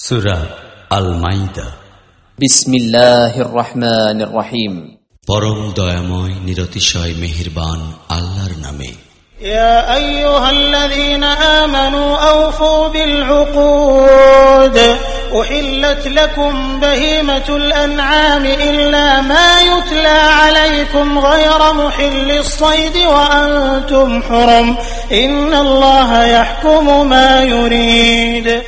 সুরা আল মাইদা বিসমিল্লাহির রহমানির রহিম পরম দয়াময় নিরতিশয় মেহেরবান আল্লাহর নামে يا أيها الذين آمنوا أوفوا بالعقود أحلت لكم بهيمة الأنعام إلا ما يتلى عليكم غير محل الصيد وأنتم حرم إن الله يحكم ما يريد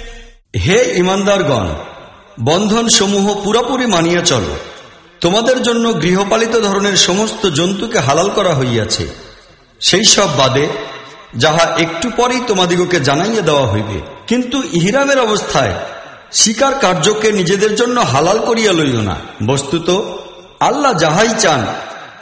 হে ইমানদারগণ বন্ধন সমূহ পুরোপুরি মানিয়া চলো। তোমাদের জন্য গৃহপালিত ধরনের সমস্ত জন্তুকে হালাল করা হইয়াছে। সেই সব বাদে যাহা একটু পরেই তোমাদিগকে জানাইয়া দেওয়া হইবে। কিন্তু ইহিরামের অবস্থায় শিকার কার্যকে নিজেদের জন্য হালাল করিয়া লইল না। বস্তুত আল্লাহ যাহাই চান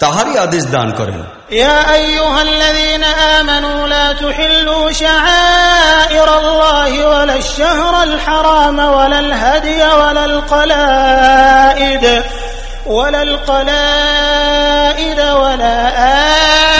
তাহারই আদেশ দান করেন يا أيها الذين آمنوا لا تحلوا شعائر الله ولا الشهر الحرام ولا الهدي ولا القلائد ولا القلائد ولا آمين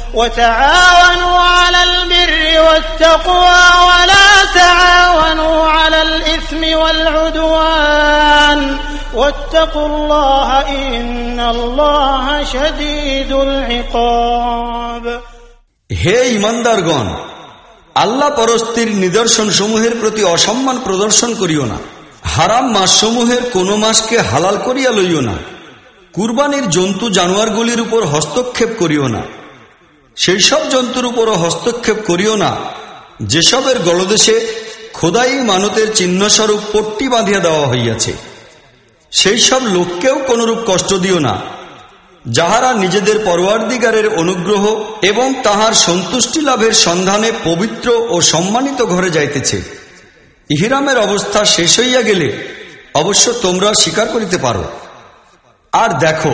وتعاونوا على البر والتقوى ولا تعاونوا على الإثم والعدوان واتقوا الله إن الله شديد العقاب হে ইমানদারগণ আল্লাহ পরস্তির নিদর্শন সমূহের প্রতি অসম্মান প্রদর্শন করিও না হারাম মাসসমূহের কোন মাসকে হালাল করিয়া লইও না কুরবানির জন্তু জানোয়ারগুলির উপর হস্তক্ষেপ করিও না সেই সব জন্তুর উপরও হস্তক্ষেপ করিও না। যেসবের গলদেশে খোদাই মানতের চিহ্নস্বরূপ পট্টি বাঁধিয়া দেওয়া হইয়াছে সেই সব লোককেও কোনরূপ কষ্ট দিও না। যাহারা নিজেদের পরোয়ারদিগারের অনুগ্রহ এবং তাহার সন্তুষ্টি লাভের সন্ধানে পবিত্র ও সম্মানিত ঘরে যাইতেছে, ইহিরামের অবস্থা শেষ হইয়া গেলে অবশ্য তোমরা স্বীকার করিতে পারো। আর দেখো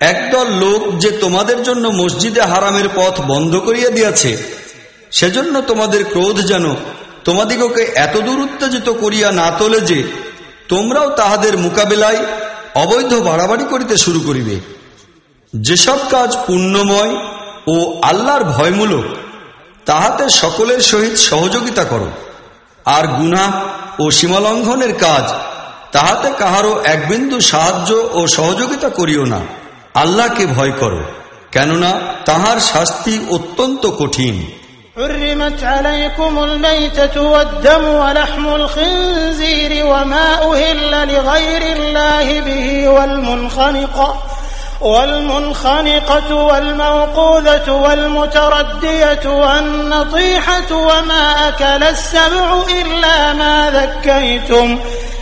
একদল লোক যে তোমাদের জন্য মসজিদে হারামের পথ বন্ধ করিয়া দিয়াছে, সেজন্য তোমাদের ক্রোধ যেন তোমাদিগকে এত দূর উত্তেজিত করিয়া না তোলে যে তোমরাও তাহাদের মোকাবেলায় অবৈধ বাড়াবাড়ি করিতে শুরু করিবে। যেসব কাজ পুণ্যময় ও আল্লাহর ভয়মূলক, তাহাতে সকলের সহিত সহযোগিতা করো, আর গুণা ও সীমালঙ্ঘনের কাজ তাহাতে কাহারও একবিন্দু সাহায্য ও সহযোগিতা করিও না। আল্লাহকে ভয় করো কেননা তাহার শাস্তি অত্যন্ত কঠিন حرمت عليكم الميتة والدم ولحم الخنزير وما أهل لغير الله به والمنخنقة والمنخنقة والموقوذة والمتردية والنطيحة وما أكل السبع إلا ما ذكيتم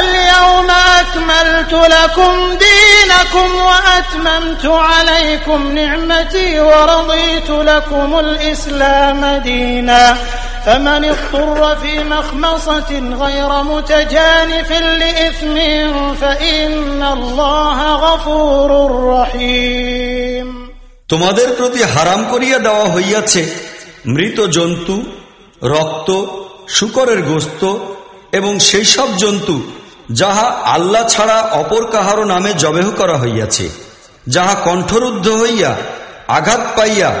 اليوم أكملت لكم دينكم وأتممت عليكم نعمتي ورضيت لكم الإسلام دينا فمن اضطر في مخمصة غير متجانف لإثم فإن الله غفور رحيم তোমাদের প্রতি হারাম করিয়া দেওয়া হইয়াছে মৃত জন্তু রক্ত শুকরের গোস্ত এবং সেই সব জন্তু যাহা আল্লাহ ছাড়া অপর কাহারও নামে জবেহ করা হইয়াছে, যাহা কণ্ঠরুদ্ধ হইয়া আঘাত পাইয়া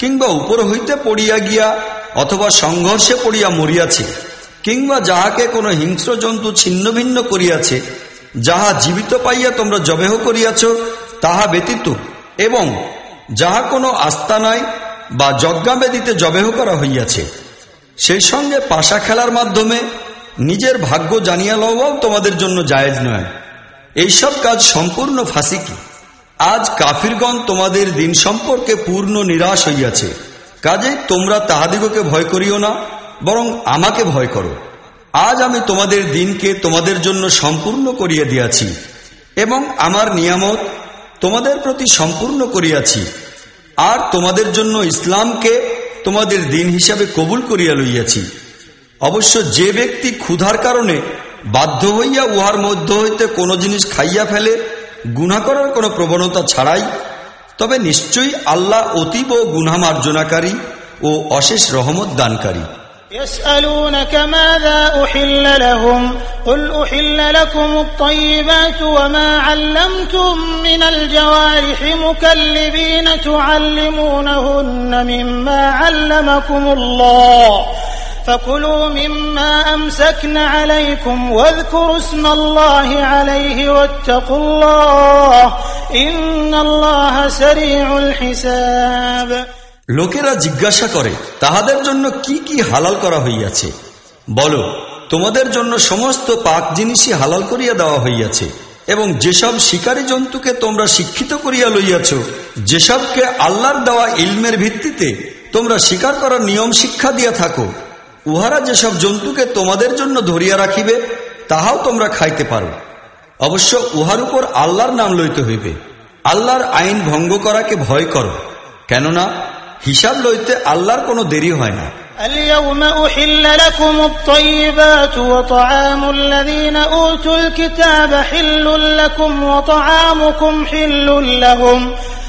কিংবা উপর হইতে পড়িয়া গিয়া অথবা সংঘর্ষে পড়িয়া মরিয়াছে, কিংবা যাহাকে কোনো হিংস্র জন্তু ছিন্ন ভিন্ন করিয়াছে, যাহা জীবিত পাইয়া তোমরা জবেহ করিয়াছ, তাহা ব্যতীত এবং যাহা কোনো আস্তানায় বা যজ্ঞাবেদিতে জবেহ করা হইয়াছে। সেই সঙ্গে পাশা খেলার মাধ্যমে নিজের ভাগ্য জানিয়া লওয়াও তোমাদের জন্য জায়েজ নয়। এইসব কাজ সম্পূর্ণ ফাঁসিকি। আজ কাফিরগণ তোমাদের দিন সম্পর্কে পূর্ণ নিরাশ হইয়াছে। কাজে তোমরা তাহাদিগকে ভয় করিও না, বরং আমাকে ভয় করো। আজ আমি তোমাদের দিনকে তোমাদের জন্য সম্পূর্ণ করিয়া দিয়াছি, এবং আমার নিয়ামত তোমাদের প্রতি সম্পূর্ণ করিয়াছি। আর তোমাদের জন্য ইসলামকে তোমাদের দিন হিসাবে কবুল করিয়া লইয়াছি। অবশ্য যে ব্যক্তি ক্ষুধার কারণে বাধ্য হইয়া উহার মধ্য হইতে কোনো জিনিস খাইয়া ফেলে গুণা করার কোনো প্রবণতা ছাড়াই তবে নিশ্চয়ই আল্লাহ অতীব গুনা মার্জনাকারী ও অশেষ রহমত দানকারী يسألونك ماذا أحل لهم قل أحل لكم الطيبات وما علمتم من الجوارح مكلبين تعلمونهن مما علمكم الله فكلوا مما أمسكن عليكم واذكروا اسم الله عليه واتقوا الله إن الله سريع الحساب লোকেরা জিজ্ঞাসা করে তাহাদের জন্য কি কি হালাল করা হইয়াছে বলো তোমাদের জন্য সমস্ত পাক জিনিসই হালাল করিয়া দেওয়া হইয়াছে এবং যেসব শিকারী জন্তুকে তোমরা শিক্ষিত করিয়া লইয়াছ যেসবকে আল্লাহর দেওয়া ইলমের ভিত্তিতে তোমরা শিকার করার নিয়ম শিক্ষা দিয়া থাকো উহারা যেসব জন্তুকে তোমাদের জন্য ধরিয়া রাখিবে তাহাও তোমরা খাইতে পারো অবশ্য উহার উপর আল্লাহর নাম লইতে হইবে আল্লাহর আইন ভঙ্গ করাকে ভয় করো কেননা হিসাব লইতে আল্লাহর কোনো দেরি হয় না اليوم أحل لكم الطيبات وطعام الذين أوتوا الكتاب حل لكم وطعامكم حل لهم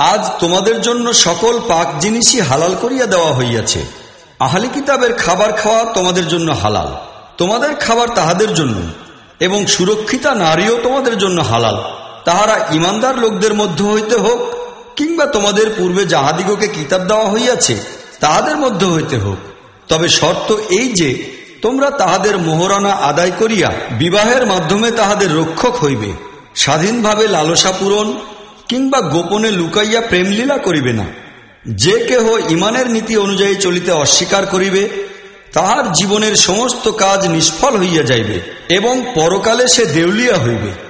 আজ তোমাদের জন্য সকল পাক জিনিসই হালাল করিয়া দেওয়া হইয়াছে। আহালি কিতাবের খাবার খাওয়া তোমাদের জন্য হালাল। তোমাদের খাবার তাহাদের জন্য, এবং সুরক্ষিতা নারীও তোমাদের জন্য হালাল। তাহারা ইমানদার লোকদের মধ্য হইতে হোক, কিংবা তোমাদের পূর্বে যাহাদিগকে কিতাব দেওয়া হইয়াছে, তাহাদের মধ্য হইতে হোক। তবে শর্ত এই যে, তোমরা তাহাদের মোহরানা আদায় করিয়া বিবাহের মাধ্যমে তাহাদের রক্ষক হইবে। স্বাধীনভাবে লালসা পূরণ কিংবা গোপনে লুকাইয়া প্রেমলীলা করিবে না। যে কেহ ইমানের নীতি অনুযায়ী চলিতে অস্বীকার করিবে, তাহার জীবনের সমস্ত কাজ নিষ্ফল হইয়া যাইবে এবং পরকালে সে দেউলিয়া হইবে।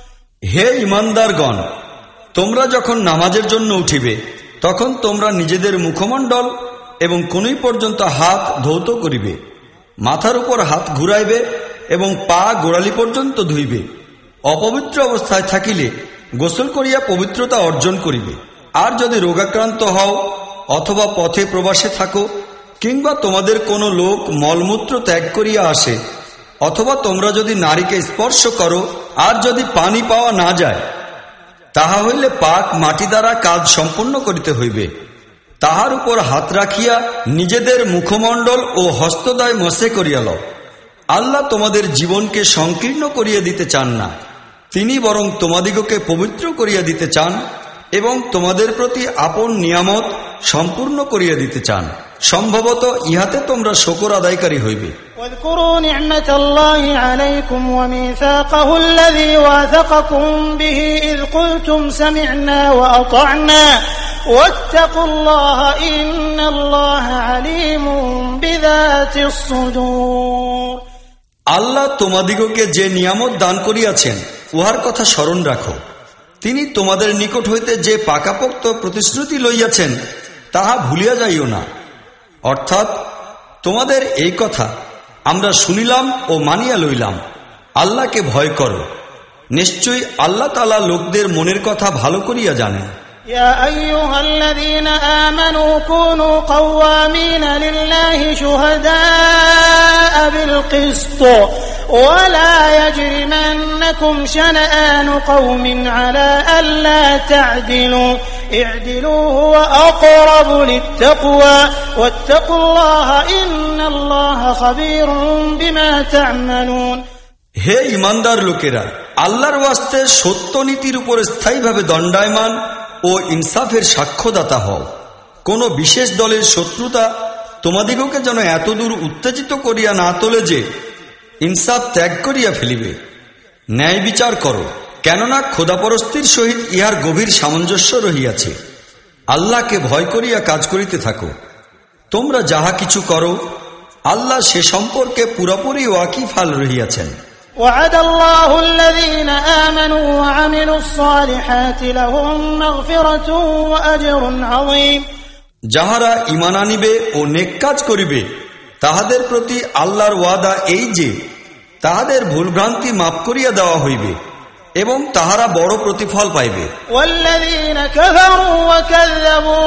হে ইমানদারগণ, তোমরা যখন নামাজের জন্য উঠিবে, তখন তোমরা নিজেদের মুখমণ্ডল এবং কোনই পর্যন্ত হাত ধৌত করিবে, মাথার উপর হাত ঘুরাইবে এবং পা গোড়ালি পর্যন্ত ধুইবে, অপবিত্র অবস্থায় থাকিলে গোসল করিয়া পবিত্রতা অর্জন করিবে। আর যদি রোগাক্রান্ত হও অথবা পথে প্রবাসে থাকো, কিংবা তোমাদের কোনো লোক মলমূত্র ত্যাগ করিয়া আসে অথবা তোমরা যদি নারীকে স্পর্শ করো, আর যদি পানি পাওয়া না যায়, তাহা হইলে পাক মাটি দ্বারা কাজ সম্পন্ন করিতে হইবে। তাহার উপর হাত রাখিয়া নিজেদের মুখমণ্ডল ও হস্তদয় মশে করিয়া লও। আল্লাহ তোমাদের জীবনকে সংকীর্ণ করিয়া দিতে চান না। তিনি বরং তোমাদিগকে পবিত্র করিয়া দিতে চান। এবং তোমাদের প্রতি আপন নিয়ামত সম্পূর্ণ করিয়া দিতে চান। সম্ভবত ইহাতে তোমরা শকর আদায়কারী হইবে। আল্লাহ তোমাদিগকে যে নিয়ামত দান করিয়াছেন উহার কথা স্মরণ রাখো। তিনি তোমাদের নিকট হইতে যে পাকাপোক্ত প্রতিশ্রুতি লইয়াছেন, তাহা ভুলিয়া যাইও না। অর্থাৎ, তোমাদের এই কথা আমরা শুনিলাম ও মানিয়া লইলাম। আল্লাহকে ভয় করো। নিশ্চয়ই আল্লাহ তালা লোকদের মনের কথা ভালো করিয়া জানেন। يا أيها الذين آمنوا كونوا قوامين لله شهداء بالقسط ولا يجرمنكم شنآن قوم على ألا تعدلوا اعدلوا هو أقرب للتقوى واتقوا الله إن الله خبير بما تعملون হে ইমানদার লোকেরা আল্লাহর ওয়াস্তে সত্য নীতির উপর স্থায়ীভাবে দণ্ডায়মান ও ইনসাফের সাক্ষ্যদাতা হও। কোন বিশেষ দলের শত্রুতা তোমাদিগকে যেন এতদূর উত্তেজিত করিয়া না তোলে যে ইনসাফ ত্যাগ করিয়া ফেলিবে। ন্যায় বিচার করো, কেননা খোদাপরস্তির সহিত ইহার গভীর সামঞ্জস্য রহিয়াছে। আল্লাহকে ভয় করিয়া কাজ করিতে থাকো। তোমরা যাহা কিছু করো, আল্লাহ সে সম্পর্কে পুরোপুরি ওয়াকিফাল রহিয়াছেন। وعد الله الذين آمنوا وعملوا الصالحات لهم مغفرة وأجر عظيم যাহারা ইমান আনিবে ও নেক কাজ করিবে তাহাদের প্রতি আল্লাহর ওয়াদা এই যে তাহাদের ভুলভ্রান্তি মাফ করিয়া দেওয়া হইবে এবং তাহারা বড় প্রতিফল পাইবে والذين كفروا وكذبوا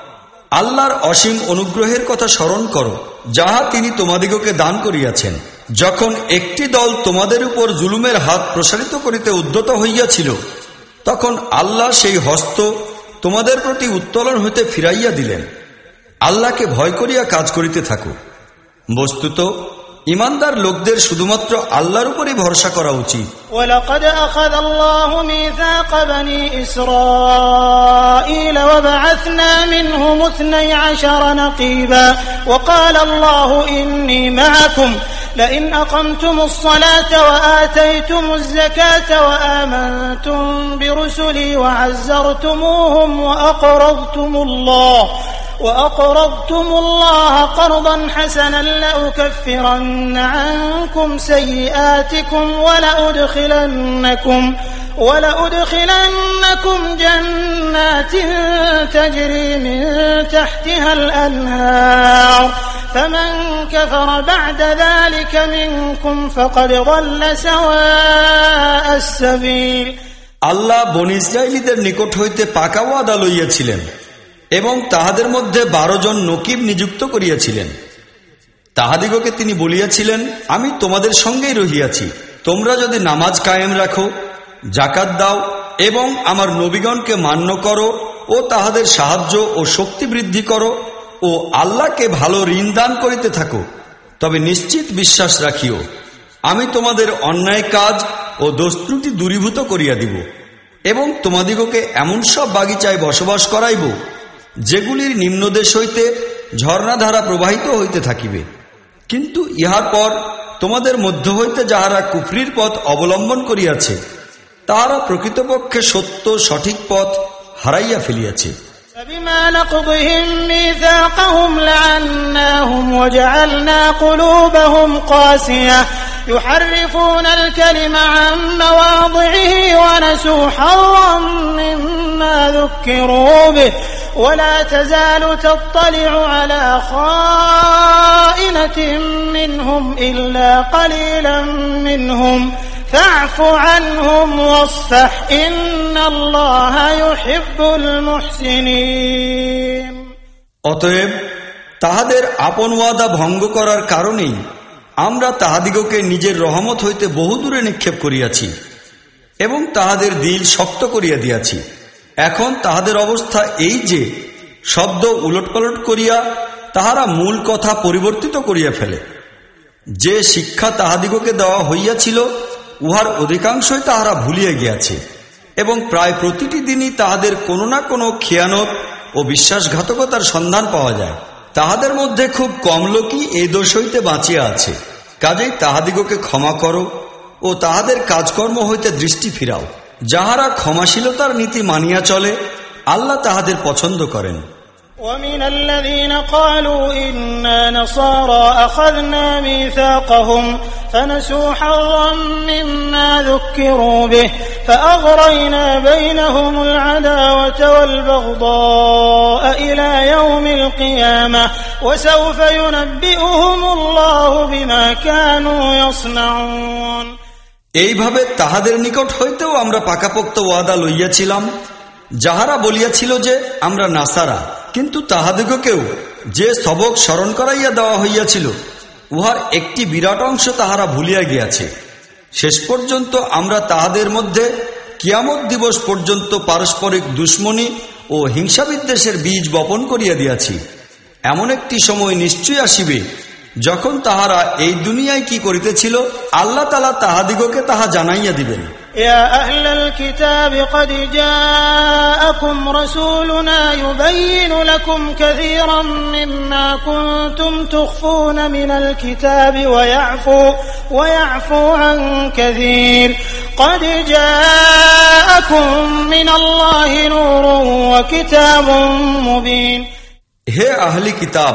আল্লাহর অসীম অনুগ্রহের কথা স্মরণ করো, যাহা তিনি তোমাদিগকে দান করিয়াছেন। যখন একটি দল তোমাদের উপর জুলুমের হাত প্রসারিত করিতে উদ্যত হইয়াছিল, তখন আল্লাহ সেই হস্ত তোমাদের প্রতি উত্তোলন হইতে ফিরাইয়া দিলেন। আল্লাহকে ভয় করিয়া কাজ করিতে থাকো। বস্তুত ইমানদার লোকদের শুধুমাত্র আল্লাহর উপরই ভরসা করা উচিত ولقد أخذ الله ميثاق بني إسرائيل وبعثنا منهم اثني عشر نقيبا وقال الله إني معكم لئن أقمتم الصلاة وآتيتم الزكاة وآمنتم برسلي وعزرتموهم وأقرضتم الله وأقرضتم الله قرضا حسنا لأكفرن عنكم سيئاتكم ولأدخلنكم ولأدخلنكم جنات تجري من تحتها الأنهار فمن كفر بعد ذلك منكم فقد ضل سواء السبيل আল্লাহ বন ইসরায়েলীদের নিকট হইতে পাকা ওয়াদা লইয়াছিলেন এবং তাহাদের মধ্যে বারো জন নকিব নিযুক্ত করিয়াছিলেন। তাহাদিগকে তিনি বলিয়াছিলেন, আমি তোমাদের সঙ্গেই রহিয়াছি। তোমরা যদি নামাজ কায়েম রাখো জাকাত দাও এবং আমার নবীগণকে মান্য করো ও তাহাদের সাহায্য ও শক্তি বৃদ্ধি করো ও আল্লাহকে ভালো ঋণ দান করিতে থাকো, তবে নিশ্চিত বিশ্বাস রাখিও, আমি তোমাদের অন্যায় কাজ ও দোস্ত্রুটি দূরীভূত করিয়া দিব এবং তোমাদিগকে এমন সব বাগিচায় বসবাস করাইব যেগুলির নিম্নদেশ হইতে ঝর্ণাধারা প্রবাহিত হইতে থাকিবে কিন্তু ইহার পর তোমাদের মধ্য হইতে যাহারা কুফরির পথ অবলম্বন করিয়াছে তাহারা প্রকৃতপক্ষে সত্য সঠিক পথ হারাইয়া ফেলিয়াছে فبما نقضهم ميثاقهم لعناهم وجعلنا قلوبهم قاسية يحرفون الكلم عن مواضعه ونسوا حظا مما ذكروا به ولا تزال تطلع على خائنة منهم إلا قليلا منهم فاعف عنهم واصفح إن الله يحب المحسنين অতএব তাহাদের আপন ওয়াদা ভঙ্গ করার কারণেই আমরা তাহাদিগকে নিজের রহমত হইতে বহুদূরে নিক্ষেপ করিয়াছি এবং তাহাদের দিল শক্ত করিয়া দিয়াছি। এখন তাহাদের অবস্থা এই যে, শব্দ উলটপালট করিয়া তাহারা মূল কথা পরিবর্তিত করিয়া ফেলে। যে শিক্ষা তাহাদিগকে দেওয়া হইয়াছিল, উহার অধিকাংশই তাহারা ভুলিয়া গিয়াছে এবং প্রায় প্রতিটি দিনই তাহাদের কোনো না কোনো খেয়ানত ও বিশ্বাসঘাতকতার সন্ধান পাওয়া যায়। তাহাদের মধ্যে খুব কম লোকই এই দোষ হইতে বাঁচিয়া আছে। কাজেই তাহাদিগকে ক্ষমা করো ও তাহাদের কাজকর্ম হইতে দৃষ্টি ফিরাও। যাহারা ক্ষমাশীলতার নীতি মানিয়া চলে, আল্লাহ তাহাদের পছন্দ করেন। ومن الذين قالوا إنا نصارى أخذنا ميثاقهم فنسوا حظا مما ذكروا به فأغرينا بينهم العداوة والبغضاء إلى يوم القيامة وسوف ينبئهم الله بما كانوا يصنعون এইভাবে তাহাদের নিকট হইতেও আমরা পাকাপোক্ত ওয়াদা লইয়াছিলাম যাহারা বলিয়াছিল যে আমরা নাসারা কিন্তু তাহাদিগকেও যে সবক স্মরণ করাইয়া দেওয়া হইয়াছিল, উহার একটি বিরাট অংশ তাহারা ভুলিয়া গিয়াছে। শেষ পর্যন্ত আমরা তাহাদের মধ্যে কিয়ামত দিবস পর্যন্ত পারস্পরিক দুশ্মনী ও হিংসাবিদ্বেষের বীজ বপন করিয়া দিয়াছি। এমন একটি সময় নিশ্চয়ই আসিবে, যখন তাহারা এই দুনিয়ায় কি করিতেছিল, আল্লাহ তালা তাহাদিগকে তাহা জানাইয়া দিবেন। يا أهل الكتاب قد جاءكم رسولنا يبين لكم كثيرا مما كنتم تخفون من الكتاب ويعفو ويعفو عن كثير قد جاءكم من الله نور وكتاب مبين হে আহলি কিতাব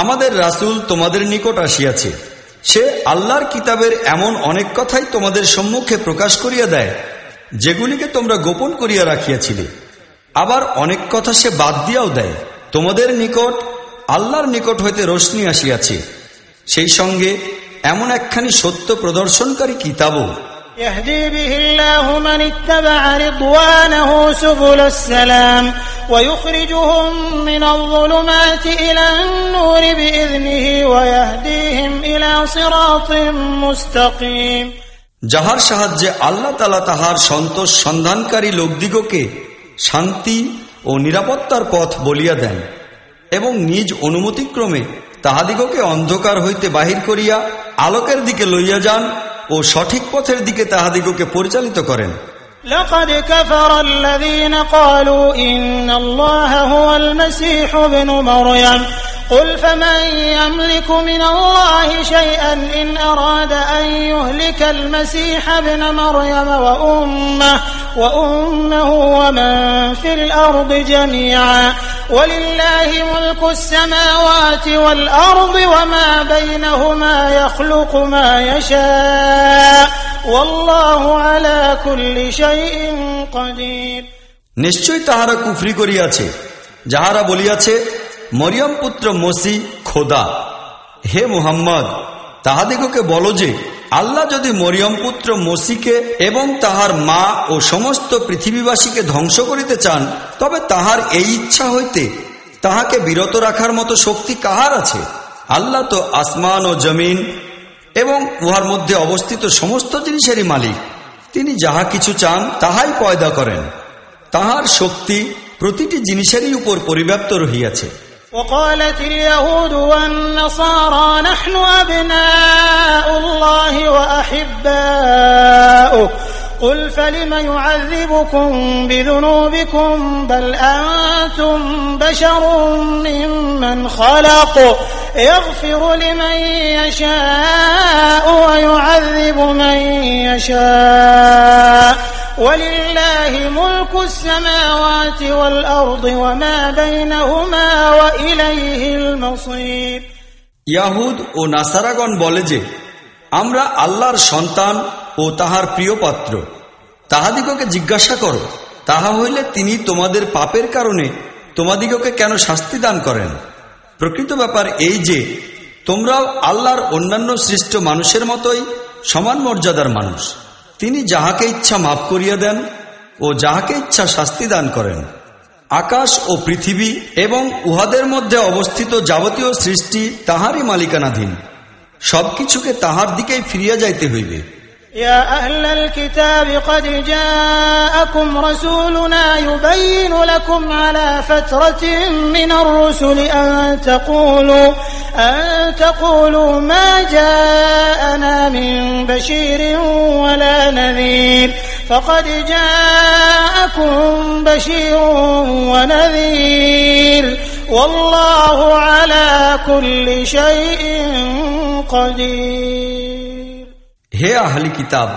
আমাদের রাসূল তোমাদের নিকট আসিয়াছে সে আল্লাহর কিতাবের এমন অনেক কথাই তোমাদের সম্মুখে প্রকাশ করিয়া দেয়, যেগুলিকে তোমরা গোপন করিয়া রাখিয়াছিলে। আবার অনেক কথা সে বাদ দিয়াও দেয়, তোমাদের নিকট, আল্লাহর নিকট হইতে রশ্মি আসিয়াছে। সেই সঙ্গে এমন একখানি সত্য প্রদর্শনকারী কিতাবও يهدي به الله من اتبع رضوانه سبل السلام ويخرجهم من الظلمات إلى النور بإذنه ويهديهم إلى صراط مستقيم যাহার সাহায্যে আল্লাহ তালা তাহার সন্তোষ সন্ধানকারী লোকদিগকে শান্তি ও নিরাপত্তার পথ বলিয়া দেন এবং নিজ অনুমতিক্রমে তাহাদিগকে অন্ধকার হইতে বাহির করিয়া আলোকের দিকে লইয়া যান ও সঠিক পথের দিকে তাহাদিগকে পরিচালিত করেন لقد كفر الذين قالوا إن الله هو المسيح ابن مريم قل فمن يملك من الله شيئا إن أراد أن يهلك المسيح ابن مريم وأمه, وأمه ومن في الأرض جميعا ولله ملك السماوات والأرض وما بينهما يخلق ما يشاء والله على كل شيء قدير নিশ্চয়ই তাহারা কুফরি করিয়াছে যাহারা বলিয়াছে মরিয়ম পুত্র মসি খোদা হে মুহাম্মদ তাহাদিগকে বলো যে আল্লাহ যদি মরিয়ম পুত্র মসিকে এবং তাহার মা ও সমস্ত পৃথিবীবাসীকে ধ্বংস করিতে চান, তবে তাহার এই ইচ্ছা হইতে তাহাকে বিরত রাখার মতো শক্তি কাহার আছে? আল্লাহ তো আসমান ও জমিন এবং উহার মধ্যে অবস্থিত সমস্ত জিনিসেরই মালিক। তিনি যাহা কিছু চান, তাহাই পয়দা করেন। তাহার শক্তি প্রতিটি জিনিসেরই উপর পরিব্যাপ্ত রহিয়াছে। وقالت اليهود والنصارى نحن أبناء الله وأحباؤه. قل فلم يعذبكم بذنوبكم بل أنتم بشر ممن خلق يغفر لمن يشاء ويعذب من يشاء ولله ملك السماوات والأرض وما بينهما وإليه المصير ইয়াহুদ ও নাসারাগণ বলে যে আমরা আল্লাহর সন্তান ও তাহার প্রিয় পাত্র। তাহাদিগকে জিজ্ঞাসা করো, তাহা হইলে তিনি তোমাদের পাপের কারণে তোমাদিগকে কেন শাস্তি দান করেন? প্রকৃত ব্যাপার এই যে, তোমরাও আল্লাহর অন্যান্য সৃষ্ট মানুষের মতোই সমান মর্যাদার মানুষ। তিনি যাহাকে ইচ্ছা মাফ করিয়া দেন ও যাহাকে ইচ্ছা শাস্তি দান করেন। আকাশ ও পৃথিবী এবং উহাদের মধ্যে অবস্থিত যাবতীয় সৃষ্টি তাহারই মালিকানাধীন। সবকিছুকে তাহার দিকেই ফিরিয়া যাইতে হইবে। يا أهل الكتاب قد جاءكم رسولنا يبين لكم على فترة من الرسل أن تقولوا أن تقولوا ما جاءنا من بشير ولا نذير. فقد جاءكم بشير ونذير. والله على كل شيء قدير. হে আহলি কিতাব,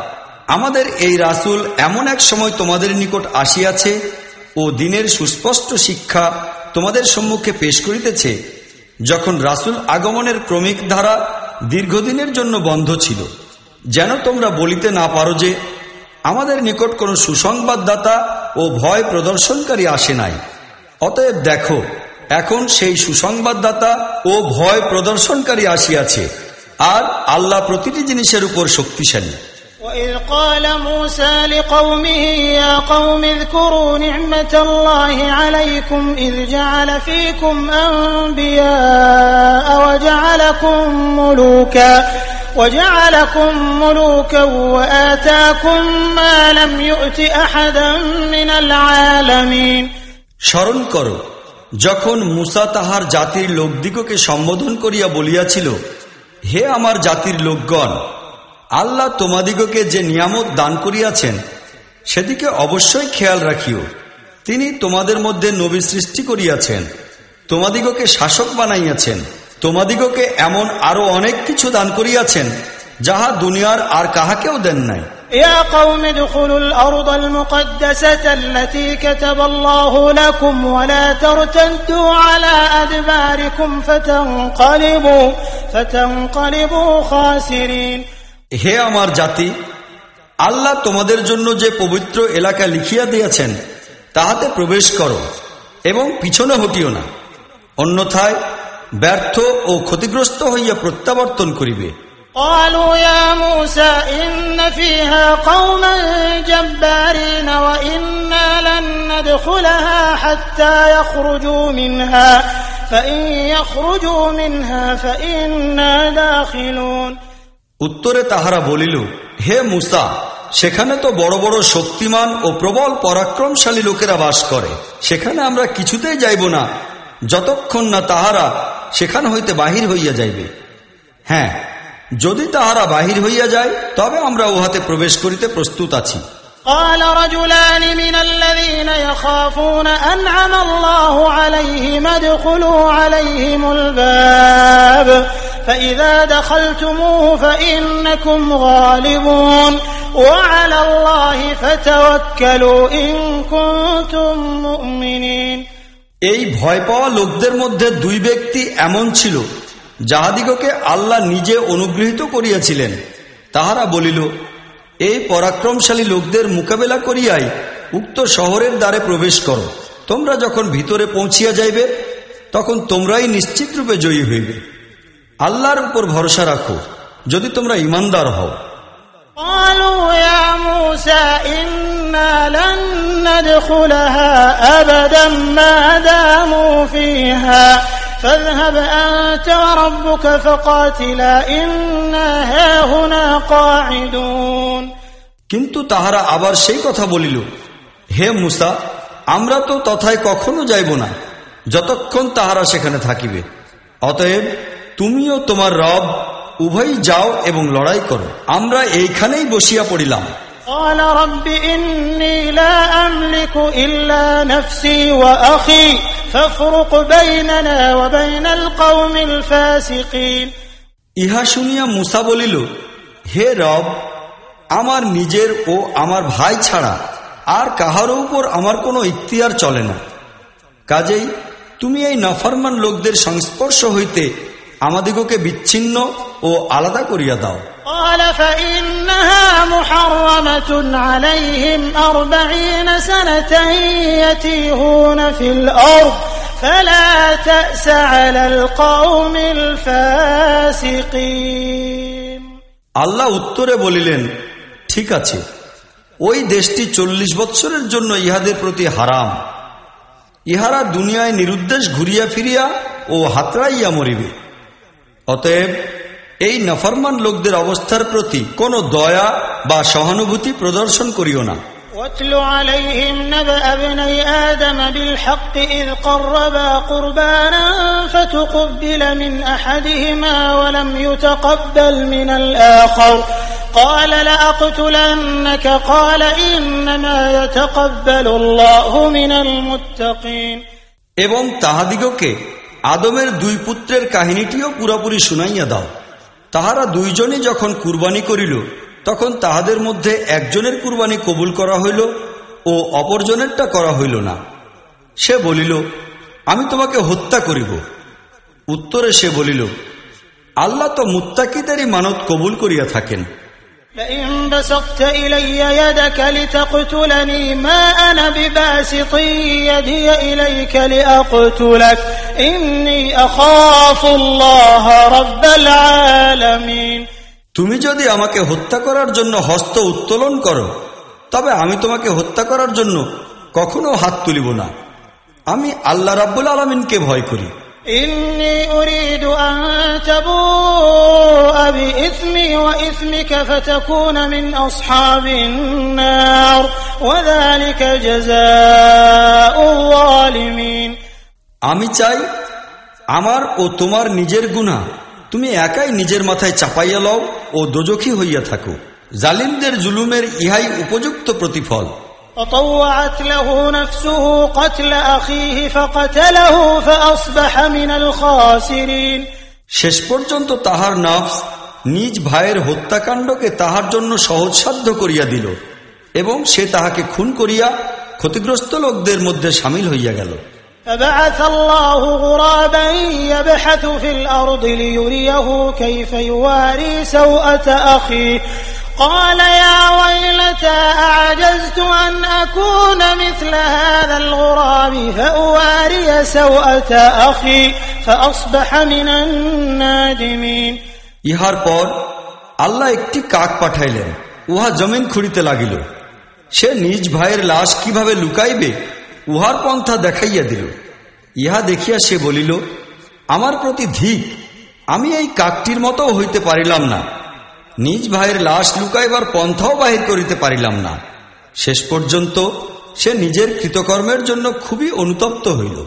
আমাদের এই রাসূল এমন এক সময় তোমাদের নিকট আসিয়াছে ও দিনের সুস্পষ্ট শিক্ষা তোমাদের সম্মুখে পেশ করিতেছে, যখন রাসূল আগমনের ক্রমিক ধারা দীর্ঘদিনের জন্য বন্ধ ছিল। যেন তোমরা বলিতে না পারো যে, আমাদের নিকট কোনো সুসংবাদদাতা ও ভয় প্রদর্শনকারী আসে নাই। অতএব দেখো, এখন সেই সুসংবাদদাতা ও ভয় প্রদর্শনকারী আসিয়াছে। আর আল্লাহ প্রতিটি জিনিসের উপর শক্তিশালী وإذ قال موسى لقومه يا قوم اذكروا نعمة الله عليكم إذ جعل فيكم أنبياء وجعلكم ملوكا وجعلكم ملوكا وآتاكم ما لم يؤت أحدا من العالمين স্মরণ করো যখন মুসা তাহার জাতির লোকদিগকে সম্বোধন করিয়া বলিয়াছিল হে আমার জাতির লোকগণ, আল্লাহ তোমাদিগকে যে নিয়ামত দান করিয়াছেন, সেদিকে অবশ্যই খেয়াল রাখিও। তিনি তোমাদের মধ্যে নবী সৃষ্টি করিয়াছেন, তোমাদিগকে শাসক বানাইয়াছেন, তোমাদিগকে এমন আরও অনেক কিছু দান করিয়াছেন, যাহা দুনিয়ার আর কাহাকেও দেন নাই। يا قوم ادخلوا الأرض المقدسة التي كتب الله لكم ولا ترتدوا على أدباركم فتنقلبوا فتنقلبوا خاسرين হে আমার জাতি আল্লাহ তোমাদের জন্য যে পবিত্র এলাকা লিখিয়া দিয়াছেন তাহাতে প্রবেশ করো এবং পিছনে হটিও না অন্যথায় ব্যর্থ ও ক্ষতিগ্রস্ত হইয়া প্রত্যাবর্তন করিবে قالوا يا موسى إن فيها قوما جبارين وإنا لن ندخلها حتى يخرجوا منها فإن يخرجوا منها فإنا داخلون উত্তরে তাহারা বলিল হে মুসা সেখানে তো বড় বড় শক্তিমান ও প্রবল পরাক্রমশালী লোকেরা বাস করে সেখানে আমরা কিছুতেই যাইব না যতক্ষণ না তাহারা সেখান হইতে বাহির হইয়া যাইবে হ্যাঁ যদি তাহারা বাহির হইয়া যায় তবে আমরা উহাতে প্রবেশ করিতে প্রস্তুত আছি قال رجلان من الذين يخافون أنعم الله عليهم ادخلوا عليهم الباب فإذا دخلتموه فإنكم غالبون وعلى الله فتوكلوا إن كنتم مؤمنين এই ভয় পাওয়া লোকদের মধ্যে দুই ব্যক্তি এমন ছিল যাহাদিগকে আল্লাহ নিজে অনুগৃহীত করিয়াছিলেন তাহারা বলিল এই পরাক্রমশালী লোকদের মোকাবেলা করিয়াই উক্ত শহরের দ্বারে প্রবেশ করো তোমরা যখন ভিতরে পৌঁছিয়া যাইবে তখন তোমরাই নিশ্চিত রূপে জয়ী হইবে আল্লাহর উপর ভরসা রাখো যদি তোমরা ইমানদার হও قالوا يا موسى إنا لن ندخلها أبدا ما داموا فيها فاذهب أنت وربك فقاتلا إنا هاهنا قاعدون কিন্তু তাহারা আবার সেই কথা বলিল হে মুসা আমরা তো তথায় কখনো যাইব না যতক্ষণ তাহারা সেখানে থাকিবে অতএব তুমিও তোমার রব উভয়ই যাও এবং লড়াই করো আমরা এইখানেই বসিয়া পড়িলাম قال رب إني لا أملك إلا نفسي وأخي فافرق بيننا وبين القوم الفاسقين ইহা শুনিয়া মুসা বলিল হে রব আমার নিজের ও আমার ভাই ছাড়া আর কাহারও উপর আমার কোনো ইখতিয়ার চলে না কাজেই তুমি এই নফরমান লোকদের সংস্পর্শ হইতে আমাদিগকে বিচ্ছিন্ন ও আলাদা করিয়া দাও قال فإنها محرمة عليهم أربعين سنة يتيهون في الأرض فلا تأس على القوم الفاسقين আল্লাহ উত্তরে বলিলেন ঠিক আছে ওই দেশটি চল্লিশ বৎসরের জন্য ইহাদের প্রতি হারাম ইহারা দুনিয়ায় নিরুদ্দেশ ঘুরিয়া ফিরিয়া ও হাতড়াইয়া মরিবে অতএব এই নফরমান লোকদের অবস্থার প্রতি কোনো দয়া বা সহানুভূতি প্রদর্শন করিও না واتل عليهم نبأ ابني آدم بالحق إذ قربا قربانا فتقبل من أحدهما ولم يتقبل من الآخر قال لأقتلنك قال إنما يتقبل الله من المتقين এবং তাহাদিগকে আদমের দুই পুত্রের কাহিনীটিও পুরোপুরি শুনাইয়া দাও তাহারা দুইজনই যখন কুরবানি করিল, তখন তাহাদের মধ্যে একজনের কুরবানি কবুল করা হইল ও অপরজনেরটা করা হইল না। সে বলিল, আমি তোমাকে হত্যা করিব। উত্তরে সে বলিল, আল্লাহ তো মুত্তাকিদেরই মানত কবুল করিয়া থাকেন। لئن بسطت إلي يدك لتقتلني ما أنا بباسط يدي إليك لأقتلك إني أخاف الله رب العالمين তুমি যদি আমাকে হত্যা করার জন্য হস্ত উত্তোলন করো তবে আমি তোমাকে হত্যা করার জন্য কখনো হাত তুলিব না আমি আল্লাহ রাব্বুল আলমিনকে ভয় করি إني أريد أن تبوء بإثمي وإثمك فتكون من أصحاب النار وذلك جزاء الظالمين আমি চাই আমার ও তোমার নিজের গুণা তুমি একাই নিজের মাথায় চাপাইয়া লও ও দোজখী হইয়া থাকো জালিমদের জুলুমের ইহাই উপযুক্ত প্রতিফল فطوعت له نفسه قتل أخيه فقتله فأصبح من الخاسرين শেষ পর্যন্ত তাহার নফস নিজ ভাইয়ের হত্যাকাণ্ডকে তাহার জন্য সহজসাধ্য করিয়া দিল এবং সে তাহাকে খুন করিয়া ক্ষতিগ্রস্ত লোকদের মধ্যে সামিল হইয়া গেল فبعث الله غرابا يبحث في الأرض ليريه كيف يواري سوءة أخيه قال يا ويلتى أعجزت أن أكون مثل هذا الغراب فأواري سوءة أخي فأصبح من النادمين ইহার পর আল্লাহ একটি কাক পাঠাইলেন উহা জমিন খুঁড়িতে লাগিল সে নিজ ভাইয়ের লাশ কিভাবে লুকাইবে উহার পন্থা দেখাইয়া দিল ইহা দেখিয়া সে বলিল আমার প্রতি ধিক আমি এই কাকটির মতো হইতে পারিলাম না নিজ ভাইয়ের লাশ লুকাইবার পন্থাও বাহির করিতে পারিলাম না। শেষ পর্যন্ত সে নিজের কৃতকর্মের জন্য খুবই অনুতপ্ত হইল।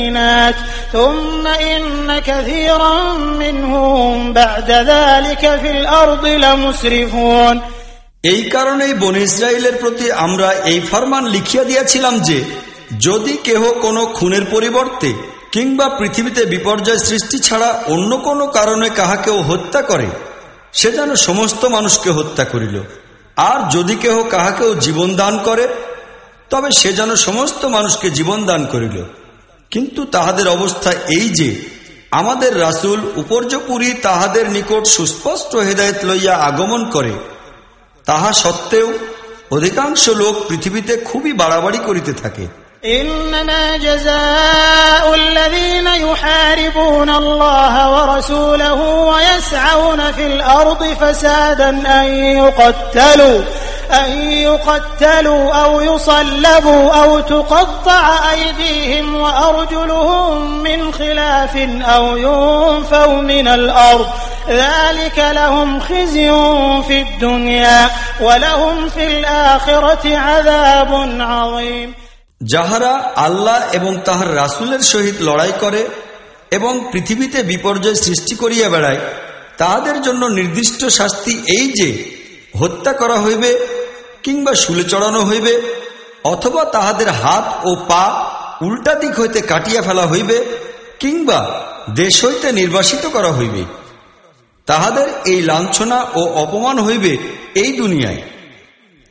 ثم إن كثيرا منهم بعد ذلك في الأرض لمسرفون এই কারণেই বন ইসরায়েলের প্রতি আমরা এই ফরমান লিখিয়া দিয়াছিলাম যে যদি কেহ কোনো খুনের পরিবর্তে কিংবা পৃথিবীতে বিপর্যয় সৃষ্টি ছাড়া অন্য কোনো কারণে কাহাকেও হত্যা করে সে যেন সমস্ত মানুষকে হত্যা করিল আর যদি কেহ কাহাকেও জীবন দান করে তবে সে যেন সমস্ত মানুষকে জীবন দান করিল কিন্তু তাহাদের অবস্থা এই যে, আমাদের রাসুল উপর্যপুরি তাহাদের নিকট সুস্পষ্ট হেদায়ত লইয়া আগমন করে, তাহা সত্ত্বেও অধিকাংশ লোক পৃথিবীতে খুবই বাড়াবাড়ি করিতে থাকে। إنما جزاء الذين يحاربون الله ورسوله ويسعون في الأرض فسادا أن يقتلوا أن يقتلوا أو يصلبوا أو تقطع أيديهم وأرجلهم من خلاف أو ينفوا من الأرض. ذلك لهم خزي في الدنيا ولهم في الآخرة عذاب عظيم. যাহারা আল্লাহ এবং তাহার রাসুলের সহিত লড়াই করে এবং পৃথিবীতে বিপর্যয় সৃষ্টি করিয়া বেড়ায়, তাহাদের জন্য নির্দিষ্ট শাস্তি এই যে, হত্যা করা হইবে কিংবা শুলে চড়ানো হইবে, অথবা তাহাদের হাত ও পা উল্টা দিক হইতে কাটিয়া ফেলা হইবে কিংবা দেশ হইতে নির্বাসিত করা হইবে। তাহাদের এই লাঞ্ছনা ও অপমান হইবে এই দুনিয়ায়।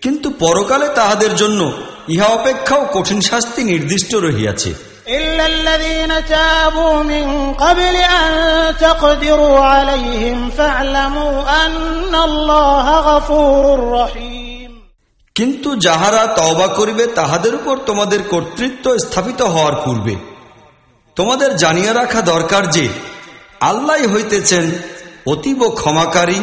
কিন্তু পরকালে তাহাদের জন্য ইহা অপেক্ষাও কঠিন শাস্তি নির্দিষ্ট রহিয়াছে। কিন্তু যাহারা তওবা করিবে তাহাদের উপর তোমাদের কর্তৃত্ব স্থাপিত হওয়ার পূর্বে তোমাদের জানিয়ে রাখা দরকার যে আল্লাহ হইতেছেন অতীব ক্ষমাকারী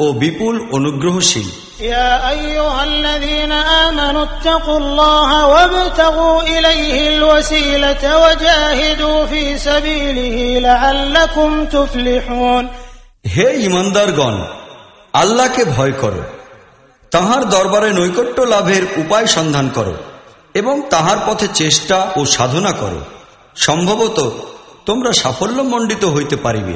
ও বিপুল অনুগ্রহশীল। يا أيها الذين آمنوا اتقوا الله وابتغوا إليه الوسيلة وجاهدوا في سبيله لعلكم تفلحون হে ইমানদারগণ আল্লাহকে ভয় করো তাহার দরবারে নৈকট্য লাভের উপায় সন্ধান করো এবং তাহার পথে চেষ্টা ও সাধনা করো সম্ভবত তোমরা সাফল্যমণ্ডিত হইতে পারিবে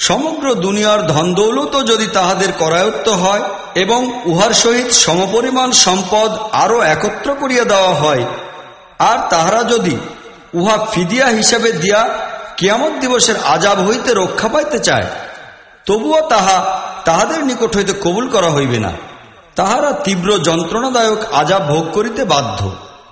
সমগ্র দুনিয়ার ধনদৌলত যদি তাহাদের করায়ত্ত হয় এবং উহার সহিত সমপরিমাণ সম্পদ আরও একত্র করিয়া দেওয়া হয়, আর তাহারা যদি উহা ফিদিয়া হিসাবে দিয়া কিয়ামত দিবসের আজাব হইতে রক্ষা পাইতে চায়, তবুও তাহা তাহাদের নিকট হইতে কবুল করা হইবে না। তাহারা তীব্র যন্ত্রণাদায়ক আজাব ভোগ করিতে বাধ্য।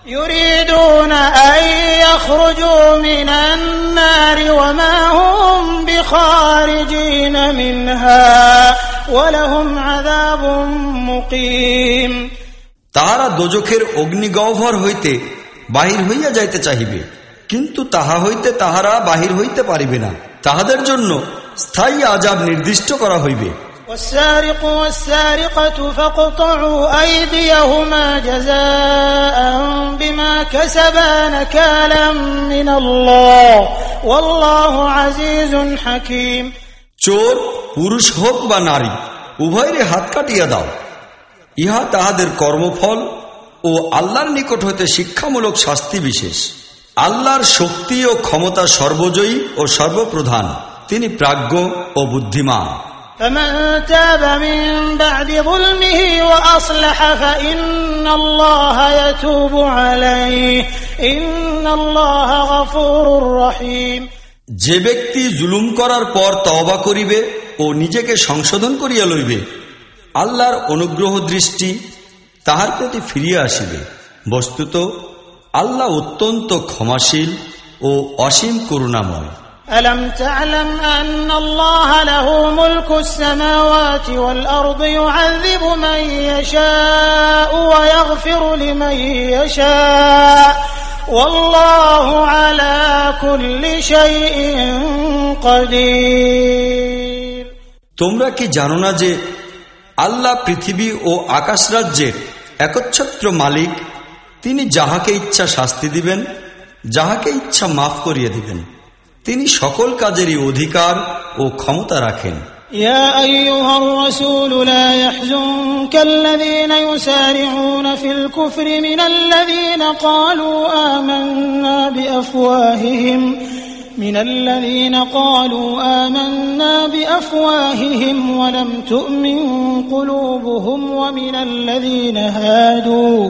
يريدون أن يخرجوا من النار وما هم بخارجين منها ولهم عذاب مقيم তাহারা দোজখের অগ্নিগহ্বর হইতে বাহির হইয়া যাইতে চাহিবে কিন্তু তাহা হইতে তাহারা বাহির হইতে পারিবে না তাহাদের জন্য স্থায়ী আজাব নির্দিষ্ট করা হইবে والسارق والسارقة فاقطعوا أيديهما جزاء بما كسبا نكالا من الله والله عزيز حكيم চোর পুরুষ হোক বা নারী উভয়ের হাত কাটিয়া দাও ইহা তাহাদের কর্মফল ও আল্লাহর নিকট হইতে শিক্ষামূলক শাস্তি বিশেষ আল্লাহর শক্তি ও ক্ষমতা সর্বজয়ী ও সর্বপ্রধান তিনি প্রাজ্ঞ ও বুদ্ধিমান فمن تاب من بعد ظلمه وأصلح فإن الله يتوب عليه إن الله غفور رحيم যে ব্যক্তি জুলুম করার পর তওবা করিবে ও নিজেকে সংশোধন করিয়া লইবে আল্লাহর অনুগ্রহ দৃষ্টি তাহার প্রতি ফিরিয়া আসিবে বস্তুত আল্লাহ অত্যন্ত ক্ষমাশীল ও অসীম করুণাময় ألم تعلم أن الله له ملك السماوات والأرض يعذب من يشاء ويغفر لمن يشاء والله على كل شيء قدير তোমরা কি জানো না যে আল্লাহ পৃথিবী ও আকাশ রাজ্যের একচ্ছত্র মালিক তিনি যাহাকে ইচ্ছা শাস্তি দিবেন যাহাকে ইচ্ছা মাফ করিয়ে দিবেন তিনি সকল কাজেরই অধিকার ও ক্ষমতা রাখেন يا أيها الرسول لا يحزنك الذين يسارعون في الكفر من الذين قالوا آمنا بأفواههم من الذين قالوا آمنا بأفواههم ولم تؤمن قلوبهم ومن الذين هادوا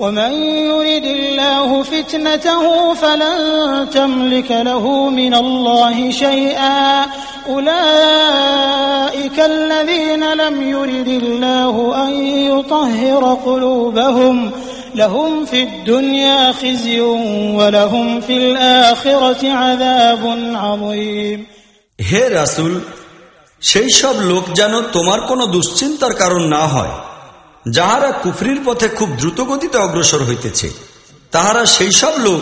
ومن يرد الله فتنته فلن تملك له من الله شيئا أولئك الذين لم يرد الله أن يطهر قلوبهم لهم في الدنيا خزي ولهم في الآخرة عذاب عظيم হে রাসুল সেই সব লোক যেন তোমার কোনো দুশ্চিন্তার কারণ না হয় যাহারা কুফরির পথে খুব দ্রুতগতিতে অগ্রসর হইতেছে, তাহারা সেই সব লোক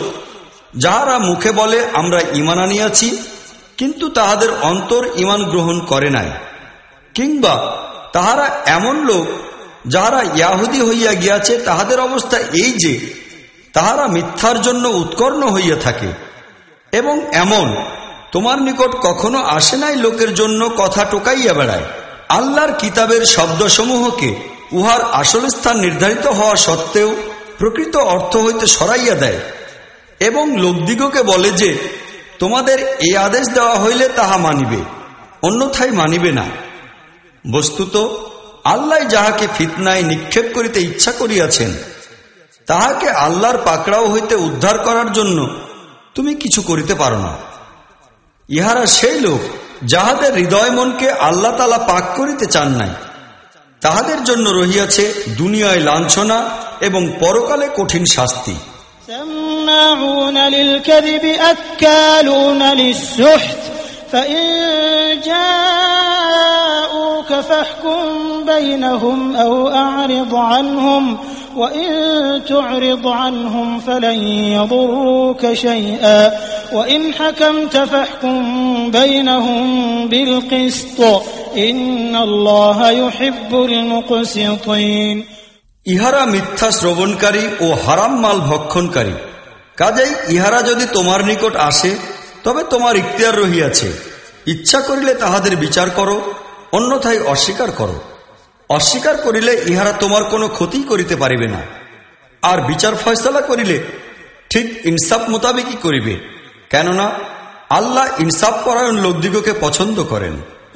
যাহারা মুখে বলে, আমরা ইমান আনিয়াছি, কিন্তু তাহাদের অন্তর ইমান গ্রহণ করে নাই। কিংবা তাহারা এমন লোক যাহারা ইয়াহুদি হইয়া গিয়াছে, তাহাদের অবস্থা এই যে, তাহারা মিথ্যার জন্য উৎকর্ণ হইয়া থাকে। এবং এমন, তোমার নিকট কখনো আসে নাই লোকের জন্য কথা টোকাইয়া বেড়ায়। আল্লাহর কিতাবের শব্দসমূহকে উহার আসল স্থান নির্ধারিত হওয়া সত্ত্বেও প্রকৃত অর্থ হইতে সরাইয়া দেয়। এবং লোকদিগকে বলে যে, তোমাদের এই আদেশ দেওয়া হইলে তাহা মানিবে, অন্যথায় মানিবে না। বস্তুত, আল্লাহ যাহাকে ফিতনায় নিক্ষেপ করিতে ইচ্ছা করিয়াছেন, তাহাকে আল্লাহর পাকড়াও হইতে উদ্ধার করার জন্য তুমি কিছু করিতে পারো না। ইহারা সেই লোক, যাহাদের হৃদয় মনকে আল্লাহ তালা পাক করিতে চান নাই। তাহাদের জন্য রহিয়াছে দুনিয়ায় লাঞ্ছনা এবং পরকালে কঠিন শাস্তি سماعون للكذب أكالون للسحت فإن جاءوك فاحكم بينهم أو أعرض عنهم وإن تعرض عنهم فلن يضروك شيئا وإن حكمت فاحكم بينهم بالقسط ইহারা মিথ্যা শ্রবণকারী ও হারাম মাল ভক্ষণকারী। কাজেই ইহারা যদি তোমার নিকট আসে, তবে তোমার ইখতিয়ার রহিয়াছে। ইচ্ছা করিলে তাহাদের বিচার করো, অন্যথায় অস্বীকার করো। অস্বীকার করিলে ইহারা তোমার কোনো ক্ষতি করিতে পারিবে না। আর বিচার ফয়সলা করিলে ঠিক ইনসাফ মোতাবেকই করিবে। কেননা, আল্লাহ ইনসাফ পরায়ণ লোকদিগকে পছন্দ করেন।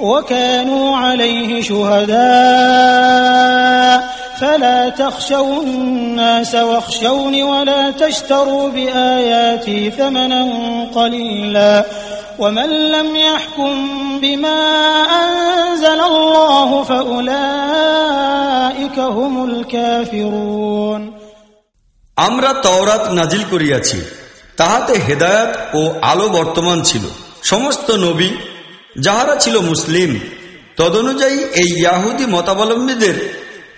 وكانوا عليه شهداء فلا تخشوا الناس واخشوني ولا تشتروا بآياتي ثمنا قليلا ومن لم يحكم بما أنزل الله فأولئك هم الكافرون আমরা তওরাত নাজিল করিয়াছি তাহাতে হেদায়াত ও আলো বর্তমান ছিল সমস্ত নবী যাহারা ছিল মুসলিম, তদনুযায়ী এই ইয়াহুদি মতাবলম্বীদের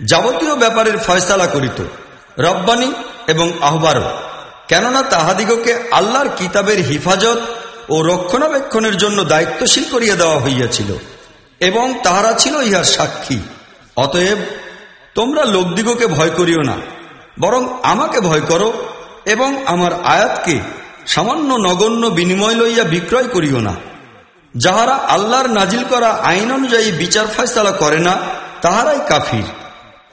যাবতীয় ব্যাপারের ফয়সালা করিত, রব্বানি এবং আহ্বারও। কেননা তাহাদিগকে আল্লাহর কিতাবের হিফাজত ও রক্ষণাবেক্ষণের জন্য দায়িত্বশীল করিয়া দেওয়া হইয়াছিল, এবং তাহারা ছিল ইহার সাক্ষী। অতএব তোমরা লোকদিগকে ভয় করিও না, বরং আমাকে ভয় করো এবং আমার আয়াতকে সামান্য নগণ্য বিনিময় লইয়া বিক্রয় করিও না। যাহারা আল্লাহর নাজিল করা আইন অনুযায়ী বিচার ফয়সালা করে না তাহারাই কাফির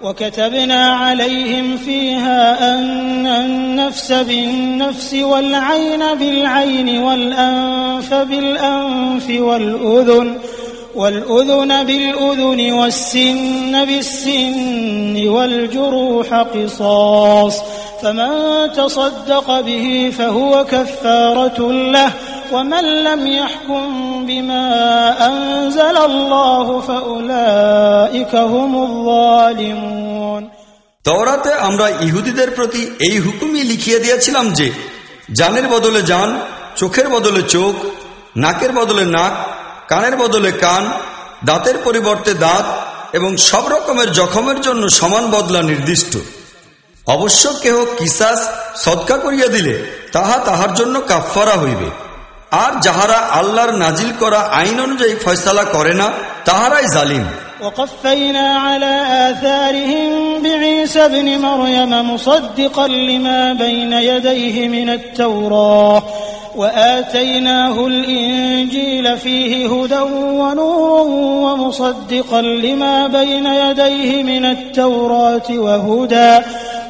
وكتبنا عليهم فيها أن النفس بالنفس والعين بالعين والأنف بالأنف والأذن والأذن بالأذن والسن بالسن والجروح قصاص فمن تصدق به فهو كفارة له ومن لم يحكم بما أنزل الله فأولئك هم الظالمون তওরাতে আমরা ইহুদিদের প্রতি এই হুকুমই লিখিয়ে দিয়েছিলাম যে জানের বদলে জান চোখের বদলে চোখ নাকের বদলে নাক কানের বদলে কান দাঁতের পরিবর্তে দাঁত এবং সব রকমের জখমের জন্য সমান বদলা নির্দিষ্ট অবশ্য কেহ কিসাস সৎকা করিয়া দিলে তাহা তাহার জন্য কাফারা হইবে আর যাহারা আল্লাহর নাজিল করা আইন অনুযায়ী ফয়সালা করে না তাহারাই জালিম وقفينا على آثارهم بعيسى ابن مريم مصدقا لما بين يديه من التوراة وآتيناه الإنجيل فيه هدى ونور ومصدقا لما بين يديه من التوراة وهدى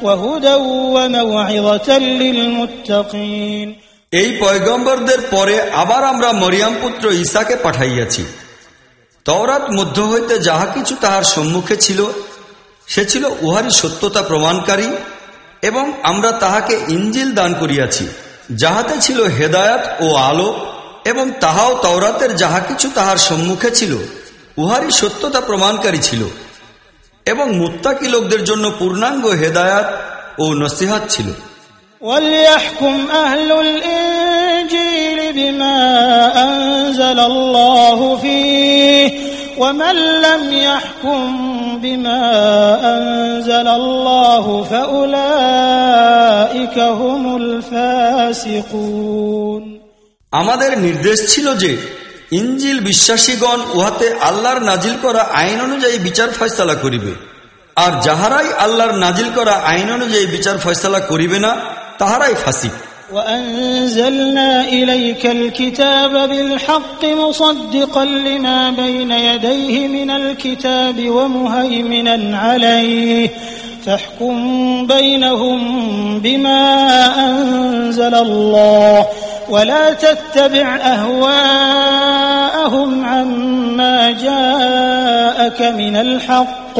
وهدى وموعظة للمتقين এই পয়গম্বরদের পরে আবার আমরা মরিয়াম পুত্র ঈসাকে পাঠাইয়াছি। তওরাত মধ্য হইতে যাহা কিছু তাহার সম্মুখে ছিল, সে ছিল উহারই সত্যতা প্রমাণকারী এবং আমরা তাহাকে ইঞ্জিল দান করিয়াছি, যাহাতে ছিল হেদায়াত ও আলো এবং তাহাও তওরাতের যাহা কিছু তাহার সম্মুখে ছিল, উহারই সত্যতা প্রমাণকারী ছিল এবং মুত্তাকি লোকদের জন্য পূর্ণাঙ্গ হেদায়াত ও নসিহাত ছিল। وليحكم أهل الإنجيل بما أنزل الله فيه ومن لم يحكم بما أنزل الله فأولئك هم الفاسقون আমাদের নির্দেশ ছিল যে ইঞ্জিল বিশ্বাসীগণ উহাতে আল্লাহর নাজিল করা আইন অনুযায়ী বিচার ফয়সালা করিবে আর যাহারাই আল্লাহর নাজিল করা আইন অনুযায়ী বিচার ফয়সালা করিবে না তাহারাই ফাঁসিক وأنزلنا إليك الكتاب بالحق مصدقا لما بين يديه من الكتاب ومهيمنا عليه فاحكم بينهم بما أنزل الله ولا تتبع أهواءهم عما جاءك من الحق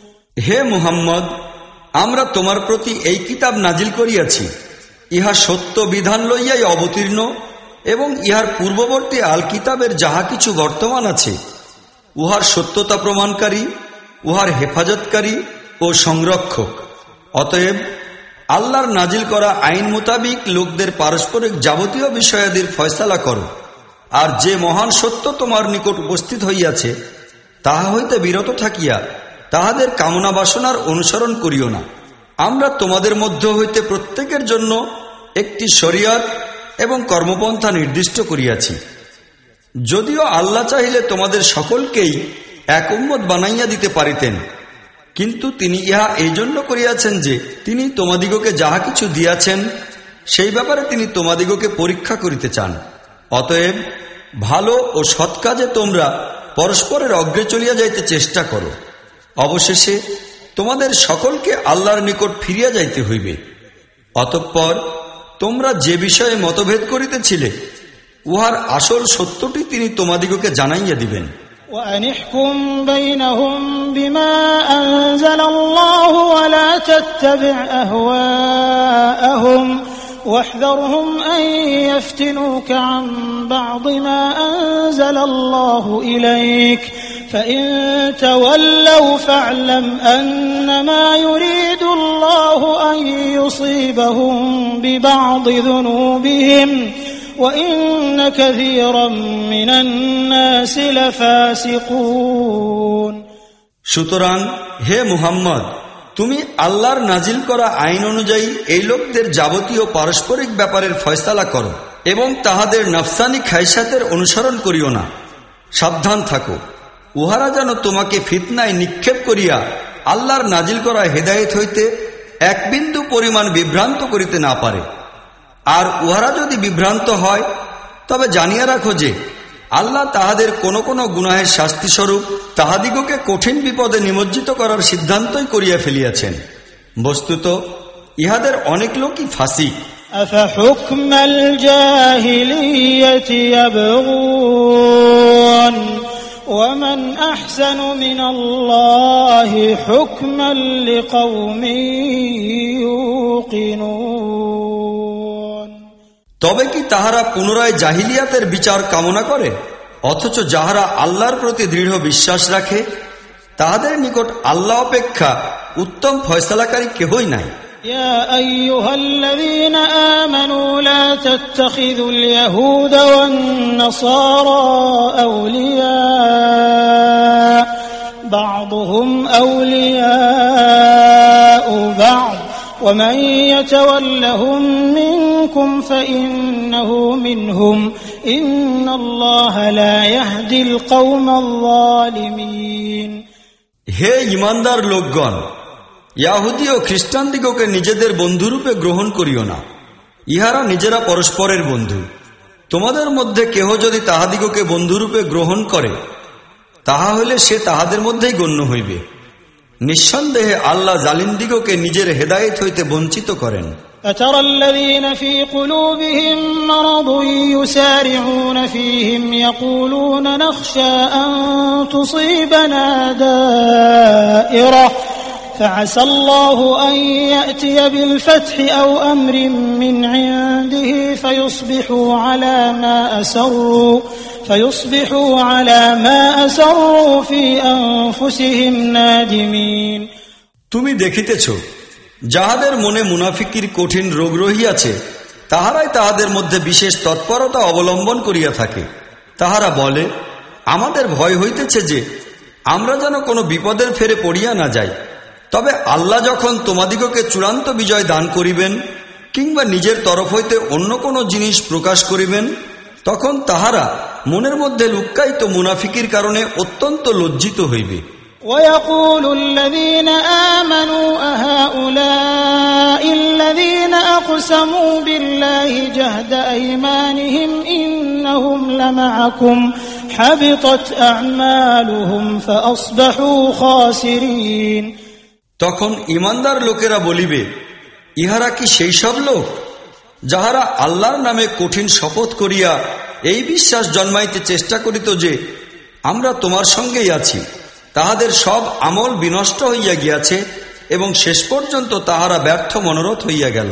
হে মুহাম্মদ, আমরা তোমার প্রতি এই কিতাব নাজিল করিয়াছি। ইহা সত্য বিধান লইয়াই অবতীর্ণ এবং ইহার পূর্ববর্তী আল কিতাবের যাহা কিছু বর্তমান আছে, উহার সত্যতা প্রমাণকারী, উহার হেফাজতকারী ও সংরক্ষক। অতএব, আল্লাহর নাজিল করা আইন মোতাবিক লোকদের পারস্পরিক যাবতীয় বিষয়াদির ফয়সালা করো, আর যে মহান সত্য তোমার নিকট উপস্থিত হইয়াছে, তাহা হইতে বিরত থাকিয়া তাহাদের কামনা বাসনার অনুসরণ করিও না। আমরা তোমাদের মধ্য হইতে প্রত্যেকের জন্য একটি শরিয়ত এবং কর্মপন্থা নির্দিষ্ট করিয়াছি। যদিও আল্লাহ চাহিলে তোমাদের সকলকেই এক উম্মত বানাইয়া দিতে পারিতেন, কিন্তু তিনি ইহা এই জন্য করিয়াছেন যে তিনি তোমাদিগকে যাহা কিছু দিয়াছেন, সেই ব্যাপারে তিনি তোমাদিগকে পরীক্ষা করিতে চান। অতএব ভালো ও সৎ কাজে তোমরা পরস্পরের অগ্রে চলিয়া যাইতে চেষ্টা করো। অবশেষে তোমাদের সকলকে আল্লাহর নিকট ফিরিয়া যাইতে হইবে অতঃপর তোমরা যে বিষয়ে মতভেদ করিতেছিলে উহার আসল সত্যটি তিনি তোমাদিগকে জানাইয়া দিবেন وأن احكم بينهم بما أنزل الله ولا تتبع أهواءهم واحذرهم أن يفتنوك عن بعض ما أنزل الله إليك فإن تولوا فاعلم أنما يريد الله أن يصيبهم ببعض ذنوبهم وإن كثيرا من الناس لفاسقون সুতরাং হে মুহাম্মদ তুমি আল্লাহর নাজিল করা আইন অনুযায়ী এই লোকদের যাবতীয় পারস্পরিক ব্যাপারের ফয়সালা করো এবং তাহাদের নফসানি খাইসাতের অনুসরণ করিও না সাবধান থাকো উহারা যেন তোমাকে ফিতনায় নিক্ষেপ করিয়া আল্লাহর নাজিল করা হেদায়েত হইতে এক বিন্দু পরিমাণ বিভ্রান্ত করিতে না পারে আর উহারা যদি বিভ্রান্ত হয় তবে জানিয়া রাখো যে আল্লাহ তাহাদের কোন কোন গুনাহের শাস্তিস্বরূপ তাহাদিগকে কঠিন বিপদে নিমজ্জিত করার সিদ্ধান্তই করিয়া ফেলিয়াছেন বস্তুত ইহাদের অনেক লোকই ফাঁসি أفحكم الجاهلية يبغون ومن أحسن من الله حكما لقوم يوقنون তবে কি তাহারা পুনরায় জাহিলিয়াতের বিচার কামনা করে অথচ যাহারা আল্লাহর প্রতি দৃঢ় বিশ্বাস রাখে তাহাদের নিকট আল্লাহ অপেক্ষা উত্তম ফয়সালাকারী কেহই নাই يا أيها الذين آمنوا لا تتخذوا اليهود والنصارى أولياء بعضهم أولياء بعض ومن يتولهم منكم فإنه منهم إن الله لا يهدي القوم الظالمين হে ইমানদার লোকগণ ইয়াহুদি ও খ্রিস্টান দিগকে নিজেদের বন্ধুরূপে গ্রহণ করিও না ইহারা নিজেরা পরস্পরের বন্ধু তোমাদের মধ্যে কেহ যদি তাহাদিগকে বন্ধুরূপে গ্রহণ করে তাহা হইলে সে তাহাদের মধ্যেই গণ্য হইবে নিঃসন্দেহে আল্লাহ জালিমদিগকে নিজের হেদায়েত হইতে বঞ্চিত করেন فترى الذين في قلوبهم مرض يسارعون فيهم يقولون نخشى أن تصيبنا دائرة فعسى الله أن يأتي بالفتح أو أمر من عنده فيصبحوا على ما أسروا فيصبحوا على ما أسروا في أنفسهم نادمين তুমি দেখিতেছ যাহাদের মনে মুনাফিকির কঠিন রোগ রহিয়াছে তাহারাই তাহাদের মধ্যে বিশেষ তৎপরতা অবলম্বন করিয়া থাকে তাহারা বলে আমাদের ভয় হইতেছে যে আমরা যেন কোনো বিপদের ফেরে পড়িয়া না যাই তবে আল্লাহ যখন তোমাদিগকে চূড়ান্ত বিজয় দান করিবেন কিংবা নিজের তরফ হইতে অন্য কোনো জিনিস প্রকাশ করিবেন তখন তাহারা মনের মধ্যে লুক্কায়িত মুনাফিকির কারণে অত্যন্ত লজ্জিত হইবে ويقول الذين آمنوا أهؤلاء الذين أقسموا بالله جهد أيمانهم إنهم لمعكم حبطت أعمالهم فأصبحوا خاسرين তখন ইমানদার লোকেরা বলিবে, ইহারা কি সেই সব লোক, যাহারা আল্লাহর নামে কঠিন শপথ করিয়া এই বিশ্বাস জন্মাইতে চেষ্টা করিত যে, আমরা তোমার সঙ্গেই আছি, তাহাদের সব আমল বিনষ্ট হইয়া গিয়াছে এবং শেষ পর্যন্ত তাহারা ব্যর্থ মনোরথ হইয়া গেল।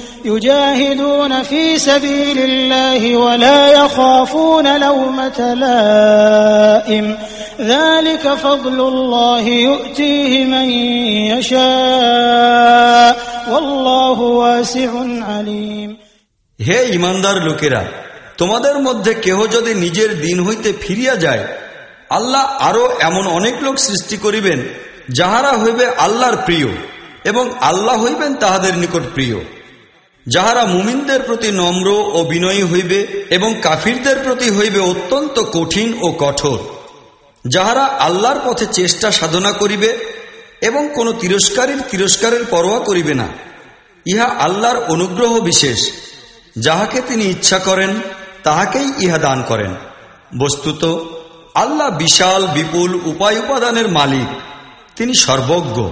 يجاهدون في سبيل الله ولا يخافون لومة لائم ذلك فضل الله يؤتيه من يشاء والله واسع عليم হে ইমানদার লোকেরা তোমাদের মধ্যে কেহ যদি নিজের দিন হইতে ফিরিয়া যায় আল্লাহ আরো এমন অনেক লোক সৃষ্টি করিবেন যাহারা হইবে আল্লাহর প্রিয় এবং আল্লাহ হইবেন তাহাদের নিকট প্রিয় যাহারা মুমিনদের প্রতি নম্র ও বিনয়ী হইবে এবং কাফিরদের প্রতি হইবে অত্যন্ত কঠিন ও কঠোর, যাহারা আল্লাহর পথে চেষ্টা সাধনা করিবে এবং কোন তিরস্কারীর তিরস্কারের পরোয়া করিবে না, ইহা আল্লাহর অনুগ্রহ বিশেষ। যাহাকে তিনি ইচ্ছা করেন, তাহাকেই ইহা দান করেন। বস্তুত, আল্লাহ বিশাল, বিপুল, উপায় উপাদানের মালিক। তিনি সর্বজ্ঞ।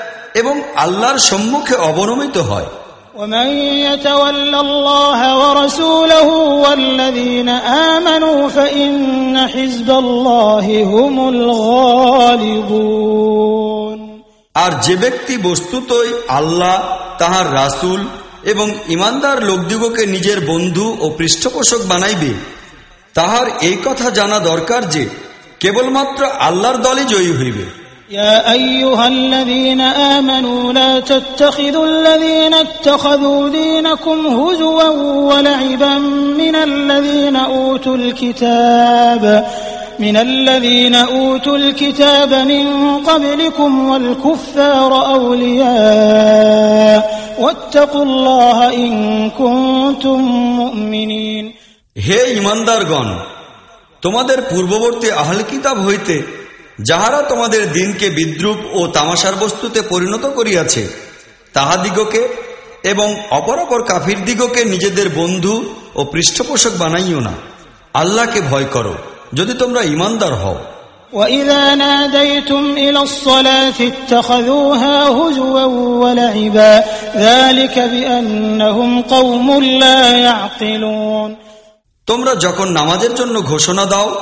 এবং আল্লাহর সম্মুখে অবনমিত হয় ومن يتول الله ورسوله والذين آمنوا فإن حزب الله هم الغالبون আর যে ব্যক্তি বস্তুতই আল্লাহ তাহার রাসুল এবং ইমানদার লোকদিগকে নিজের বন্ধু ও পৃষ্ঠপোষক বানাইবে তাহার এই কথা জানা দরকার যে কেবলমাত্র আল্লাহর দলই জয়ী হইবে يا أيها الذين آمنوا لا تتخذوا الذين اتخذوا دينكم هزوا ولعبا من الذين أوتوا الكتاب من الذين أوتوا الكتاب من قبلكم والكفار أولياء واتقوا الله إن كنتم مؤمنين হে ইমানদারগণ তোমাদের পূর্ববর্তী আহল কিতাব হইতে যাহারা তোমাদের দিনকে বিদ্রুপ ও তামাশার বস্তুতে পরিণত করিয়াছে তাহাদিগকে এবং অপরপর কাফির দিগকে নিজেদের বন্ধু ও পৃষ্ঠপোষক বানাইও না। আল্লাহকে ভয় করো যদি তোমরা ইমানদার হও। তোমরা যখন নামাজের জন্য ঘোষণা দাও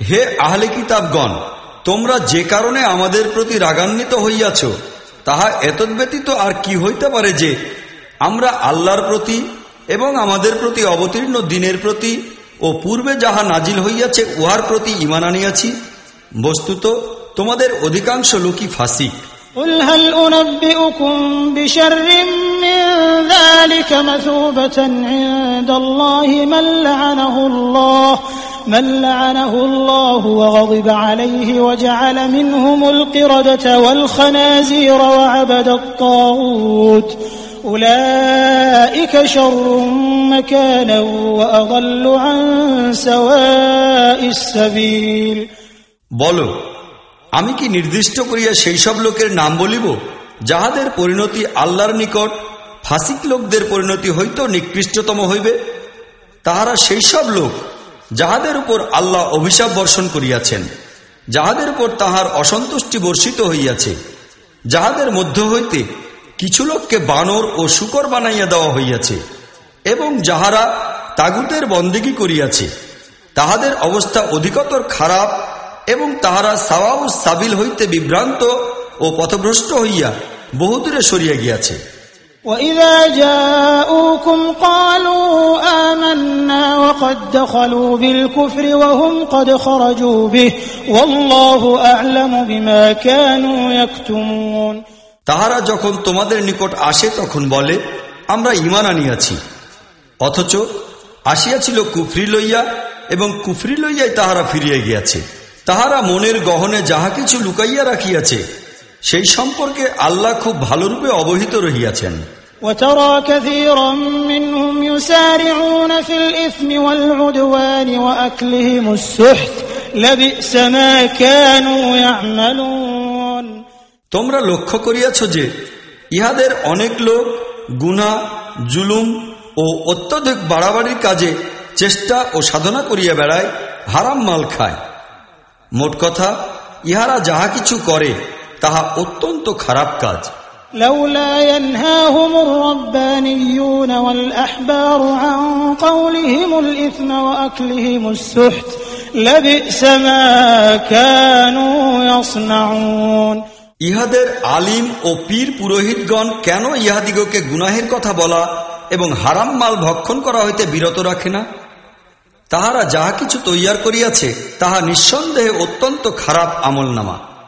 হে আহলে কিতাবগণ তোমরা যে কারণে আমাদের প্রতি রাগান্বিত হইয়াছ তাহা এতদ্ব্যতীত আর কি হইতে পারে যে আমরা আল্লাহর প্রতি এবং আমাদের প্রতি অবতীর্ণ দিনের প্রতি ও পূর্বে যাহা নাজিল হইয়াছে উহার প্রতি ইমান আনিয়াছি বস্তুত তোমাদের অধিকাংশ লোকই ফাসিক قل هل أنبئكم بشر من ذلك مثوبة عند الله من لعنه الله من لعنه الله وغضب عليه وجعل منهم القردة والخنازير وعبد الطاغوت أولئك شر مكانا وأضل عن سواء السبيل বলো আমি কি নির্দিষ্ট করিয়া সেই সব লোকের নাম বলিব যাহাদের পরিণতি আল্লাহর নিকট ফাসিক লোকদের পরিণতি হইতো নিকৃষ্টতম হইবে তাহারা সেই সব লোক যাহাদের উপর আল্লাহ অভিশাপ বর্ষণ করিয়াছেন, যাহাদের উপর তাহার অসন্তুষ্টি বর্ষিত হইয়াছে, যাহাদের মধ্য হইতে কিছু লোককে বানর ও শুকর বানাইয়া দেওয়া হইয়াছে, এবং যাহারা তাগুতের বন্দিগি করিয়াছে, তাহাদের অবস্থা অধিকতর খারাপ এবং তাহারা সাওয়াউ সাবিল হইতে বিভ্রান্ত ও পথভ্রষ্ট হইয়া বহুদূরে সরিয়া গিয়াছে। وإذا جاءوكم قالوا آمنا وقد دخلوا بالكفر وهم قد خرجوا به والله أعلم بما كانوا يكتمون তাহারা যখন তোমাদের নিকট আসে তখন বলে আমরা ইমান আনিয়াছি অথচ আসিয়াছিল কুফরি লইয়া এবং কুফরি লইয়াই তাহারা ফিরিয়া গিয়াছে তাহারা মনের গহনে যাহা কিছু লুকাইয়া রাখিয়াছে সেই সম্পর্কে আল্লাহ খুব ভালোরূপে অবহিত রহিয়াছেন وترى كثيرا منهم يسارعون في الإثم والعدوان وأكلهم السحت لبئس ما كانوا يعملون তোমরা লক্ষ্য করিয়াছ যে ইহাদের অনেক লোক গুনা জুলুম ও অত্যধিক বাড়াবাড়ির কাজে চেষ্টা ও সাধনা করিয়া বেড়ায় হারাম মাল খায় মোট কথা ইহারা যাহা কিছু করে তাহা অত্যন্ত খারাপ কাজ لولا ينهاهم الربانيون والأحبار عن قولهم الإثم وأكلهم السحت لبئس ما كانوا يصنعون ইহাদের আলিম ও পীর পুরোহিতগণ কেন ইহাদিগকে গুনাহের কথা বলা এবং হারাম মাল ভক্ষণ করা হইতে বিরত রাখে না তাহারা যাহা কিছু তৈয়ার করিয়াছে তাহা নিঃসন্দেহে অত্যন্ত খারাপ আমল নামা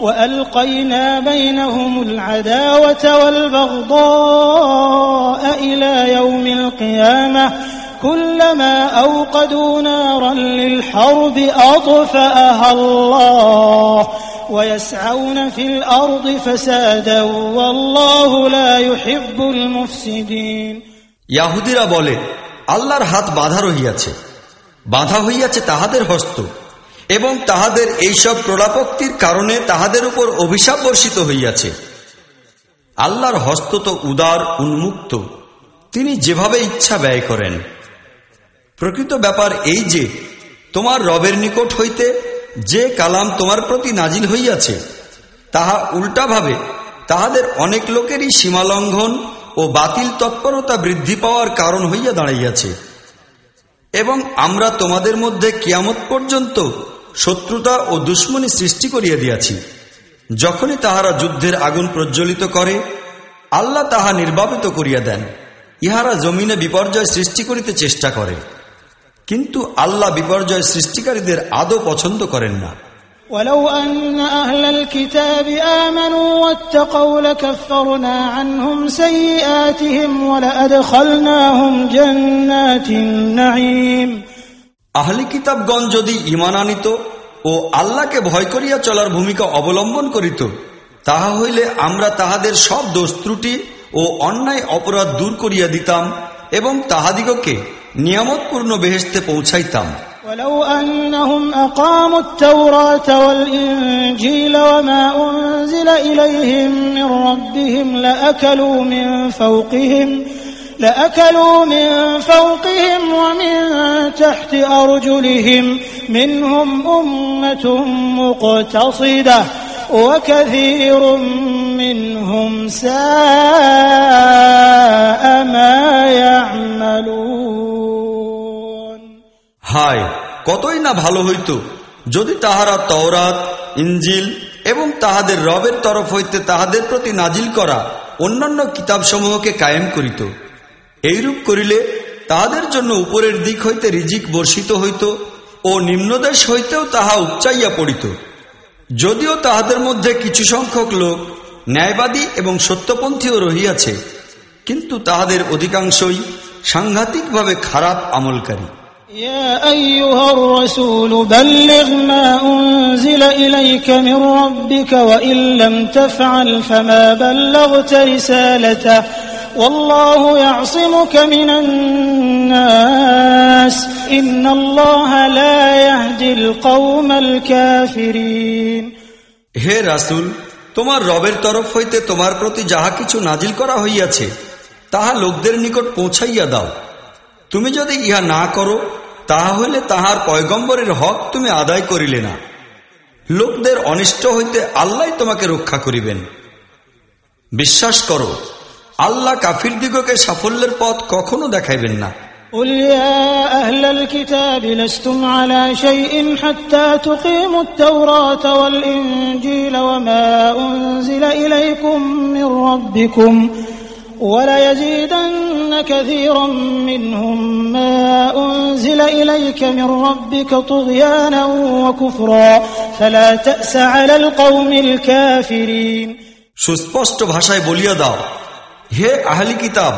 وألقينا بينهم العداوة والبغضاء إلى يوم القيامة كلما أوقدوا نارا للحرب أطفأها الله ويسعون في الأرض فسادا والله لا يحب المفسدين ইয়াহুদিরা বলে আল্লাহর হাত বাধা রহিয়াছে বাধা হইয়াছে তাহাদের হস্ত এবং তাহাদের এইসব প্রলাপক্তির কারণে তাহাদের উপর অভিশাপ বর্ষিত হইয়াছে। আল্লাহর হস্ত তো উদার, উন্মুক্ত। তিনি যেভাবে ইচ্ছা ব্যয় করেন। প্রকৃত ব্যাপার এই যে, তোমার রবের নিকট হইতে যে কালাম তোমার প্রতি নাজিল হইয়াছে, তাহা উল্টাভাবে তাহাদের অনেক লোকেরই সীমালঙ্ঘন ও বাতিল তৎপরতা বৃদ্ধি পাওয়ার কারণ হইয়া দাঁড়াইয়াছে। এবং আমরা তোমাদের মধ্যে কিয়ামত পর্যন্ত শত্রুতা ও দুশ্মনী সৃষ্টি করিয়া দিয়াছি যখনই তাহারা যুদ্ধের আগুন প্রজ্বলিত করে আল্লাহ তাহা নির্বাপিত করিয়া দেন ইহারা জমিনে বিপর্যয় সৃষ্টি করিতে চেষ্টা করে কিন্তু আল্লাহ বিপর্যয় সৃষ্টিকারীদের আদৌ পছন্দ করেন না ولو أن أهل الكتاب آمنوا واتقوا لكفرنا عنهم سيئاتهم ولأدخلناهم جنات النعيم আহলি কিতাবগণ যদি ইমান আনিত ও আল্লাহকে ভয় করিয়া চলার ভূমিকা অবলম্বন করিত তাহা হইলে আমরা তাহাদের সব দোষ ত্রুটি ও ও অন্যায় অপরাধ দূর করিয়া দিতাম এবং তাহাদিগকে নিয়ামতপূর্ণ বেহেস্তে পৌঁছাইতাম ولو أنهم أقاموا التوراة والإنجيل وما أنزل إليهم من ربهم لأكلوا من فوقهم لأكلوا من فوقهم ومن تحت أرجلهم منهم أمة مقتصدة وكثير منهم ساء ما يعملون হায় কতই না ভালো হইত যদি তাহারা তওরাত ইঞ্জিল এবং তাহাদের রবের তরফ হইতে তাহাদের প্রতি নাজিল করা অন্যান্য কিতাবসমূহকে কায়েম করিত এইরূপ করিলে তাহাদের জন্য উপরের দিক হইতে রিজিক বর্ষিত হইত ও নিম্নদেশ হইতেও তাহা উপচাইয়া পড়িত যদিও তাহাদের মধ্যে কিছু সংখ্যক লোক ন্যায়বাদী এবং সত্যপন্থীও রহিয়াছে কিন্তু তাহাদের অধিকাংশই সাংঘাতিকভাবে খারাপ আমলকারী يا أيها الرسول بلغ ما أنزل إليك من ربك وإن لم تفعل فما بلغت رسالته والله يعصمك من الناس إن الله لا يهدي القوم الكافرين হে রাসুল তোমার রবের তরফ হইতে তোমার প্রতি যাহা কিছু নাজিল করা হইয়াছে তাহা লোকদের নিকট পৌঁছাইয়া দাও তুমি যদি ইহা না করো তাহা হইলে তাহার পয়গম্বরের হক তুমি আদায় করিলে না লোকদের অনিষ্ট হইতে আল্লাহ তোমাকে রক্ষা করিবেন বিশ্বাস করো আল্লাহ কাফির দিগকে সাফল্যের পথ কখনো দেখাইবেন না قل يا أهل الكتاب لستم على شيء حتى تقيموا التوراة والإنجيل وما أنزل إليكم من ربكم وليزيدن كثيرا منهم ما أنزل إليك من ربك طغيانا وكفرا فلا تأس على القوم الكافرين সুস্পষ্ট ভাষায় বলিয়া দাও হে আহলি কিতাব,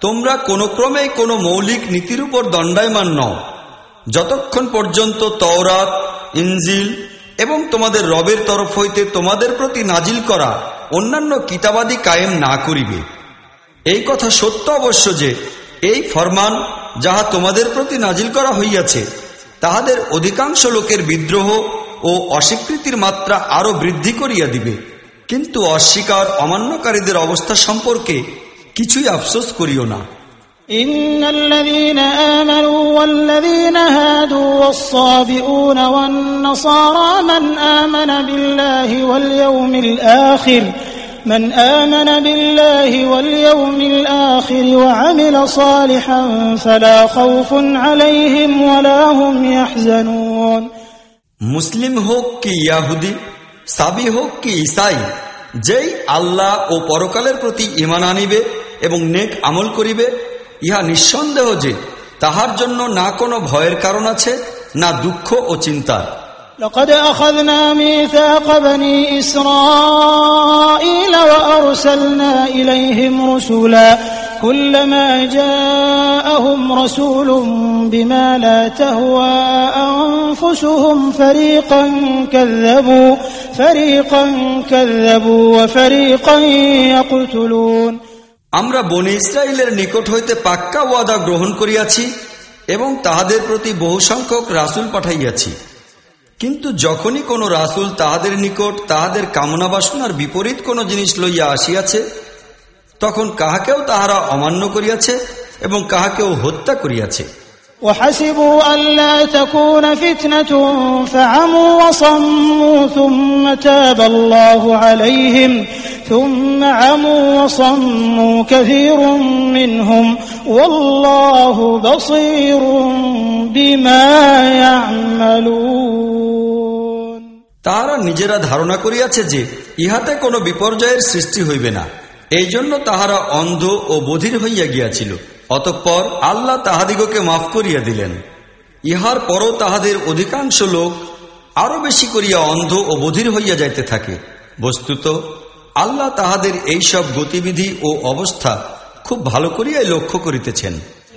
তোমরা কোনো ক্রমে কোনো মৌলিক নীতির উপর দণ্ডায়মান নও। যতক্ষণ পর্যন্ত তওরাত, ইনজিল এবং তোমাদের রবের তরফ হইতে তোমাদের প্রতি নাজিল করা অন্যান্য কিতাবাদি কায়েম না করিবে। এই কথা সত্য অবশ্য যে, এই ফরমান যাহা তোমাদের প্রতি নাজিল করা হইয়াছে, তাহাদের অধিকাংশ লোকের বিদ্রোহ ও অস্বীকৃতির মাত্রা আরও বৃদ্ধি করিয়া দিবে। কিন্তু অস্বীকার অমান্যকারীদের অবস্থা সম্পর্কে কিছুই আফসোস করিও না إن الذين آمنوا والذين هادوا والصابئون والنصارى من آمن بالله واليوم الآخر من آمن بالله واليوم الآخر وعمل صالحا فلا خوف عليهم ولا هم يحزنون মুসলিম হোক কি ইয়াহুদি সাবি হোক কি ইসাই, যেই আল্লাহ ও পরকালের প্রতি ইমান আনিবে এবং নেক আমল করিবে, ইহা নিঃসন্দেহ যে তাহার জন্য না কোনো ভয়ের কারণ আছে, না দুঃখ ও চিন্তার। لقد أخذنا ميثاق بني إسرائيل وأرسلنا إليهم رسلا كلما جاءهم رسول بما لا تهوى أنفسهم فريقا كذبوا فريقا كذبوا وفريقا يقتلون আমরা বনি ইসরায়েলের নিকট হইতে পাক্কা ওয়াদা গ্রহণ করিয়াছি এবং তাহাদের প্রতি বহু সংখ্যক রাসুল পাঠাইয়াছি কিন্তু যখনই কোনো রাসুল তাহাদের নিকট তাহাদের কামনা বাসনার বিপরীত কোনো জিনিস লইয়া আসিয়াছে তখন কাহাকেও তাহারা অমান্য করিয়াছে এবং কাহাকেও হত্যা করিয়াছে وحسبوا ألا تكون فتنة فعموا وصموا ثم تاب الله عليهم ثم عموا وصموا كثير منهم والله بصير بما يعملون তাহারা নিজেরা ধারণা করিয়াছে যে ইহাতে কোনো বিপর্যয়ের সৃষ্টি হইবে না। এই জন্য তাহারা অন্ধ ও বধির হইয়া গিয়াছিল। অতঃপর আল্লাহ তাহাদিগকে মাফ করিয়া দিলেন। ইহার পরও তাহাদের অধিকাংশ লোক আরও বেশি করিয়া অন্ধ ও বধির হইয়া যাইতে থাকে। বস্তুত, আল্লাহ তাহাদের এইসব গতিবিধি ও অবস্থা খুব ভালো করিয়াই লক্ষ্য করিতেছেন।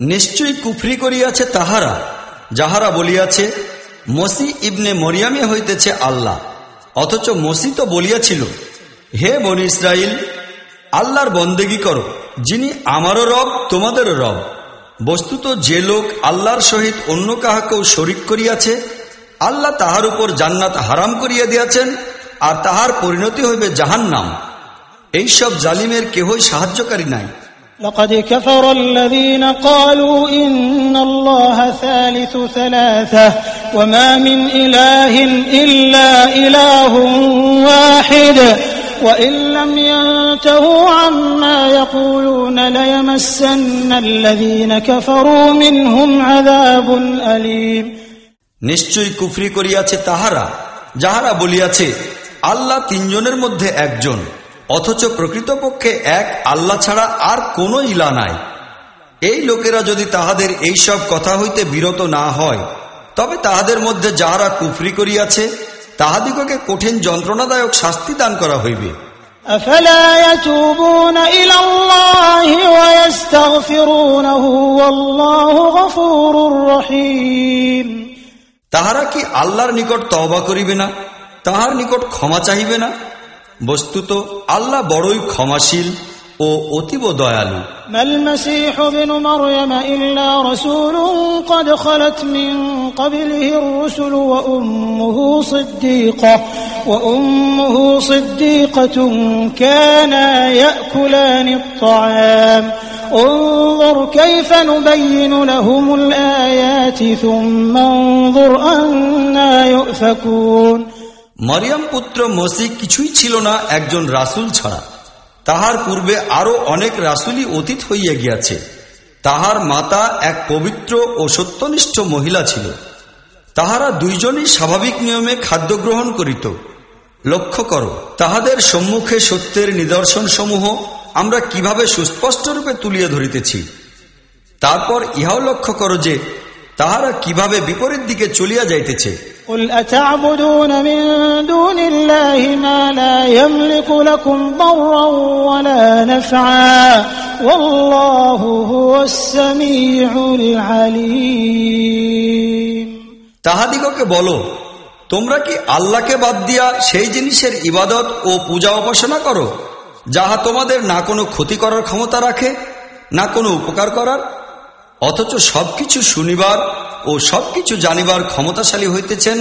নিশ্চয় কুফরি করিয়াছে তাহারা, যাহারা বলিয়াছে, মসি ইবনে মরিয়ামে হইতেছে আল্লাহ। অথচ মসি তো বলিয়াছিল, হে বন ইসরাইল আল্লাহর বন্দেগি করো, যিনি আমারও রব, তোমাদেরও রব। বস্তুত যে লোক আল্লাহর সহিত অন্য কাহাকেও শরিক করিয়াছে, আল্লাহ তাহার উপর জান্নাত হারাম করিয়া দিয়াছেন, আর তাহার পরিণতি হইবে জাহান্নাম। নাম এইসব জালিমের কেহই সাহায্যকারী নাই لقد كفر الذين قالوا إن الله ثالث ثلاثة وما من إله إلا إله واحد وإن لم ينتهوا عما يقولون ليمسن الذين كفروا منهم عذاب أليم নিশ্চয়ই কুফরি করিয়াছে তাহারা যাহারা বলিয়াছে আল্লাহ তিনজনের মধ্যে একজন অথচ প্রকৃতপক্ষে এক আল্লাহ ছাড়া আর কোন ইলা নাই। এই লোকেরা যদি তাহাদের এইসব কথা হইতে বিরত না হয় তবে তাহাদের মধ্যে যাহারা কুফরি করিয়াছে তাহাদিগকে কঠিন যন্ত্রণাদায়ক শাস্তি দান করা হইবে। তাহারা কি আল্লাহর নিকট তবা করিবে না? তাহার নিকট ক্ষমা চাহিবে না? বস্তুত আল্লাহ বড়ই ক্ষমাশীল ও অতীব দয়ালু ما المسيح ابن مريم إلا رسول قد خلت من قبله الرسل وأمه صديقة وأمه صديقة كانا يأكلان الطعام انظر كيف نبين لهم الآيات ثم انظر أنا يؤفكون মরিয়াম পুত্র মসিহ কিছুই ছিল না একজন রাসুল ছাড়া। তাহার পূর্বে আরও অনেক রাসুলই অতীত হইয়া গিয়াছে। তাহার মাতা এক পবিত্র ও সত্যনিষ্ঠ মহিলা ছিল। তাহারা দুইজনই স্বাভাবিক নিয়মে খাদ্য গ্রহণ করিত। লক্ষ্য করো, তাহাদের সম্মুখে সত্যের নিদর্শন সমূহ আমরা কীভাবে সুস্পষ্ট রূপে তুলিয়া ধরিতেছি। তারপর ইহাও লক্ষ্য করো যে তাহারা কীভাবে বিপরীত দিকে চলিয়া যাইতেছে? তাহাদিগকে বলো তোমরা কি আল্লাহকে বাদ দিয়া সেই জিনিসের ইবাদত ও পূজা উপাসনা করো যাহা তোমাদের না কোনো ক্ষতি করার ক্ষমতা রাখে না কোনো উপকার করার? অথচ সবকিছু শুনিবার ও সবকিছু জানিবার ক্ষমতাশালী হইতেছেন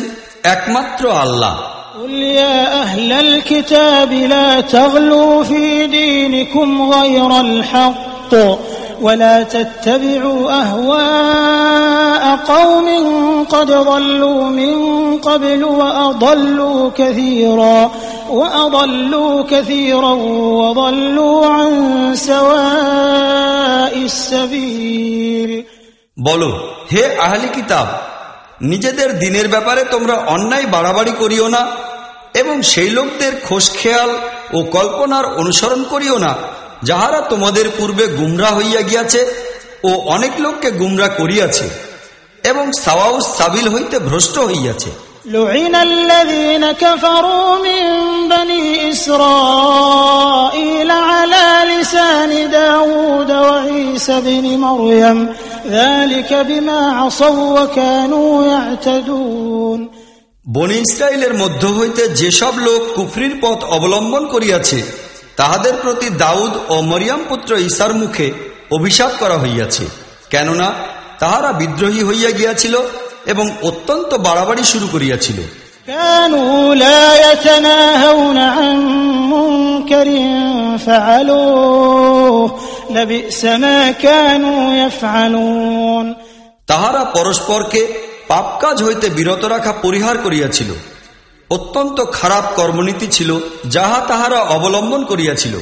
একমাত্র আল্লাহ قل يا أهل الكتاب لا تغلوا في دينكم غير الحق ولا تتبعوا أهواء قوم قد ضلوا من قبل وأضلوا كثيرا وأضلوا كثيرا وضلوا عن سواء السبيل বলো হে আহলি কিতাব নিজেদের দিনের ব্যাপারে তোমরা অন্যায় বাড়াবাড়ি করিও না এবং সেই লোকদের খোঁজ খেয়াল ও কল্পনার অনুসরণ করিও না যাহারা তোমাদের পূর্বে গুমরা হইয়া গিয়াছে ও অনেক লোককে গুমরা করিয়াছে এবং সাওয়াউস সাবিল হইতে ভ্রষ্ট হইয়াছে لعن الذين كفروا من بني إسرائيل على لسان داود وعيسى بن مريم ذلك بما عصوا وكانوا يعتدون বনি ইসরায়েলের মধ্য হইতে যেসব লোক কুফরির পথ অবলম্বন করিয়াছে তাহাদের প্রতি দাউদ ও মরিয়াম পুত্র ঈশার মুখে অভিশাপ করা হইয়াছে কেননা তাহারা বিদ্রোহী হইয়া গিয়াছিল এবং অত্যন্ত বাড়াবাড়ি শুরু করিয়াছিল। তাহারা পরস্পরকে পাপ কাজ হইতে বিরত রাখা পরিহার করিয়াছিল। অত্যন্ত খারাপ কর্মনীতি ছিল যাহা তাহারা অবলম্বন করিয়াছিল।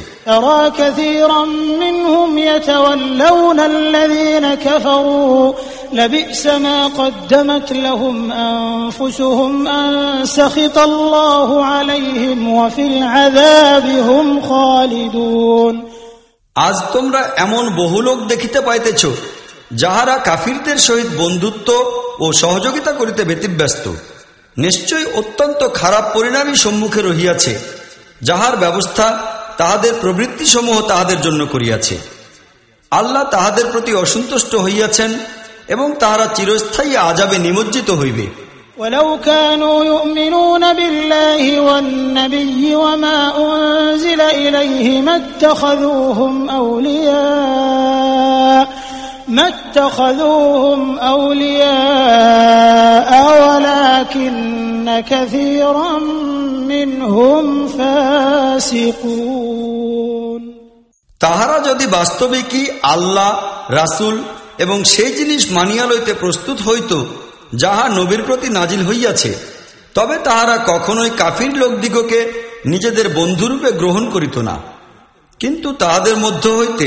আজ তোমরা এমন বহু লোক দেখিতে পাইতেছ যাহারা কাফিরদের সহিত বন্ধুত্ব ও সহযোগিতা করিতে ব্যতিব্যস্ত। নিশ্চয়ই অত্যন্ত খারাপ পরিণামই সম্মুখে রহিয়াছে যাহার ব্যবস্থা তাহাদের প্রবৃত্তিসমূহ তাহাদের জন্য করিয়াছে আল্লাহ তাহাদের প্রতি অসন্তুষ্ট হইয়াছেন এবং তাহারা চিরস্থায়ী আজাবে নিমজ্জিত হইবে ولو كانوا يؤمنون بالله والنبي وما أنزل إليه ما اتخذوهم أولياء ما اتخذوهم أولياء ولكن كثيرا منهم فاسقون তাহারা যদি বাস্তবিকই আল্লাহ রাসুল এবং সেই জিনিস মানিয়া লইতে প্রস্তুত হইত যাহা নবীর প্রতি নাজিল হইয়াছে তবে তাহারা কখনোই কাফির লোকদিগকে নিজেদের বন্ধুরূপে গ্রহণ করিত না কিন্তু তাহাদের মধ্য হইতে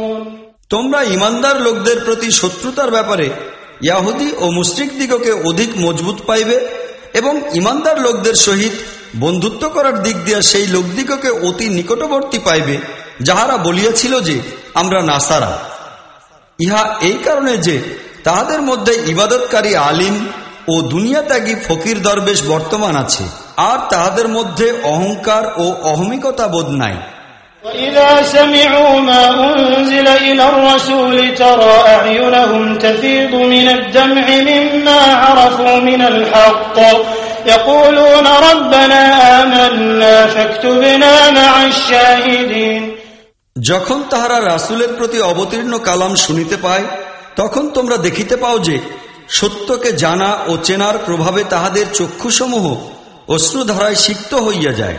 তোমরা ইমানদার লোকদের প্রতি শত্রুতার ব্যাপারে ইয়াহুদি ও মুসলিক দিগকে অধিক মজবুত পাইবে এবং ইমানদার লোকদের সহিত বন্ধুত্ব করার দিক দিয়া সেই লোকদিগকে অতি নিকটবর্তী পাইবে, যাহারা বলিয়াছিল যে, আমরা নাসারা। ইহা এই কারণে যে, তাহাদের মধ্যে ইবাদতকারী আলিম ও দুনিয়া ত্যাগী ফকির দরবেশ বর্তমান আছে, আর তাহাদের মধ্যে অহংকার ও অহমিকতা বোধ নাই। وإذا سمعوا ما أنزل إلى الرسول ترى أعينهم تفيض من الدمع مما عرفوا من الحق يقولون ربنا آمنا فاكتبنا مع الشاهدين যখন তাহারা রাসুলের প্রতি অবতীর্ণ কালাম শুনিতে পায় তখন তোমরা দেখিতে পাও যে সত্যকে জানা ও চেনার প্রভাবে তাহাদের চক্ষুসমূহ অশ্রুধারায় সিক্ত হইয়া যায়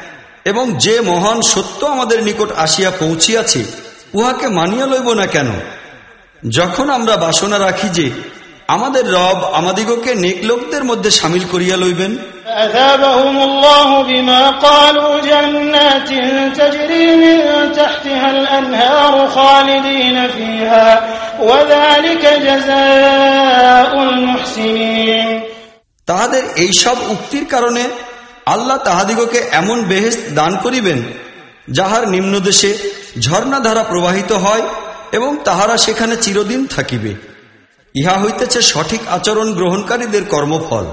এবং যে মহান সত্য আমাদের নিকট আসিয়া পৌঁছিয়াছে উহাকে মানিয়া লইব না কেন? যখন আমরা বাসনা রাখি যে আমাদের রব আমাদিগকে নেক লোকদের মধ্যে সামিল করিয়া লইবেন। তাহাদের এইসব উক্তির কারণে আল্লাহ তাহাদিগকে এমন বেহেস দান করিবেন যাহার নিম্নদেশে ঝর্ণাধারা প্রবাহিত হয় এবং তাহারা সেখানে চিরদিন থাকিবে। ইহা হইতেছে সঠিক আচরণ গ্রহণকারীদের কর্মফল।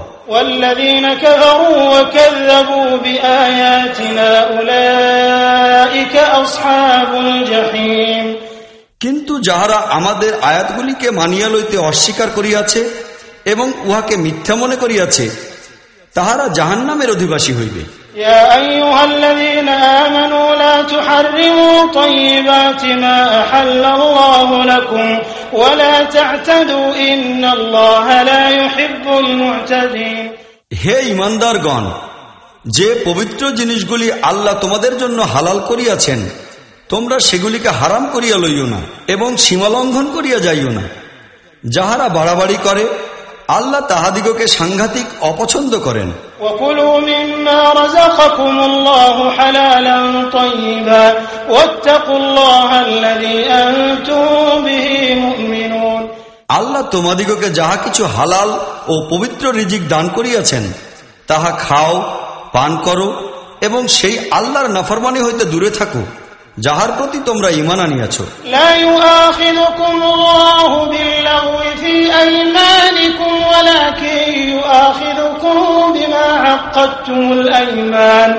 কিন্তু যাহারা আমাদের আয়াতগুলিকে মানিয়া লইতে অস্বীকার করিয়াছে এবং উহাকে মিথ্যা মনে করিয়াছে তাহারা জাহান নামের অধিবাসী হইবে। হে ইমানদারগণ যে পবিত্র জিনিসগুলি আল্লাহ তোমাদের জন্য হালাল করিয়াছেন তোমরা সেগুলিকে হারাম করিয়া লইও না এবং সীমালঙ্ঘন করিয়া যাইও না। যাহারা বাড়াবাড়ি করে আল্লাহ তাহাদিগকে সাংঘাতিক অপছন্দ করেন। আল্লাহ তোমাদিগকে যাহা কিছু হালাল ও পবিত্র রিজিক দান করিয়াছেন তাহা খাও পান করো এবং সেই আল্লাহর নাফরমানি হইতে দূরে থাকো। যাহার প্রতি তোমরা ইমান আনিয়াছ لا يؤاخذكم الله باللغو في أيمانكم ولكن يؤاخذكم بما عقدتم الأيمان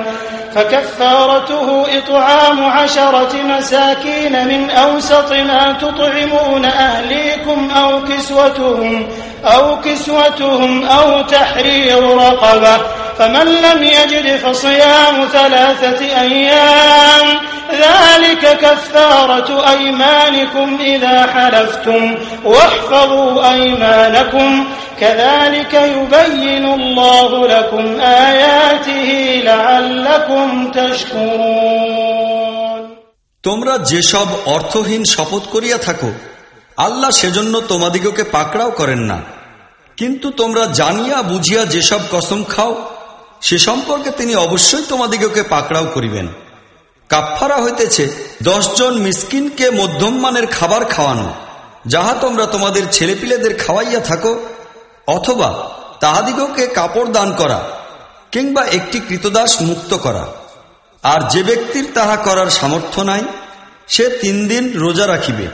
فكفارته إطعام عشرة مساكين من أوسط ما تطعمون أهليكم أو كسوتهم أو كسوتهم أو تحرير رقبة فمن لم يجد فصيام ثلاثة أيام ذلك كفارة أيمانكم إذا حلفتم واحفظوا أيمانكم كذلك يبين الله لكم آياته لعلكم تشكرون তোমরা যেসব অর্থহীন শপথ করিয়া থাকো আল্লাহ সেজন্য তোমাদিগকে পাকড়াও করেন না। কিন্তু তোমরা জানিয়া বুঝিয়া যেসব কসম খাও, সে সম্পর্কে তিনি অবশ্যই তোমাদিগকে পাকড়াও করিবেন। কাফফারা হইতেছে দশজন মিসকিনকে মধ্যম মানের খাবার খাওয়ানো, যাহা তোমরা তোমাদের ছেলেপিলেদের খাওয়াইয়া থাকো, অথবা তাহাদিগকে কাপড় দান করা, কিংবা একটি কৃতদাস মুক্ত করা। আর যে ব্যক্তির তাহা করার সামর্থ্য নাই, সে তিন দিন রোজা রাখিবে।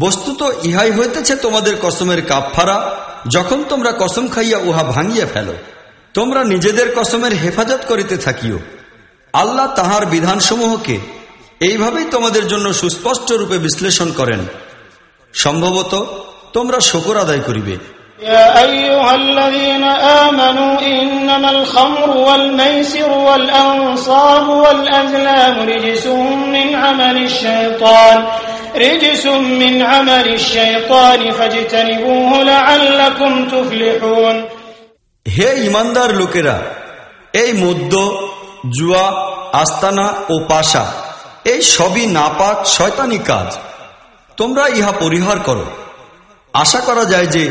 বস্তুত ইহাই হইতেছে তোমাদের কসমের কাপফারা, যখন তোমরা কসম খাইয়া উহা ভাঙিয়া ফেল, তোমরা নিজেদের কসমের হেফাজত করিতে থাকিও। আল্লাহ তাহার বিধানসমূহকে এইভাবেই তোমাদের জন্য সুস্পষ্ট রূপে বিশ্লেষণ করেন। সম্ভবত তোমরা শকর আদায় করিবে। يا أيها الذين آمنوا إنما الخمر والميسر والأنصاب والأزلام رجس من عمل الشيطان رجس من عمل الشيطان فاجتنبوه لعلكم تفلحون হে ইমানদার লোকেরা এই মদ্য জুয়া আস্তানা ও পাশা এই সবই নাপাক শয়তানি কাজ তোমরা ইহা পরিহার করো আশা করা যায় যে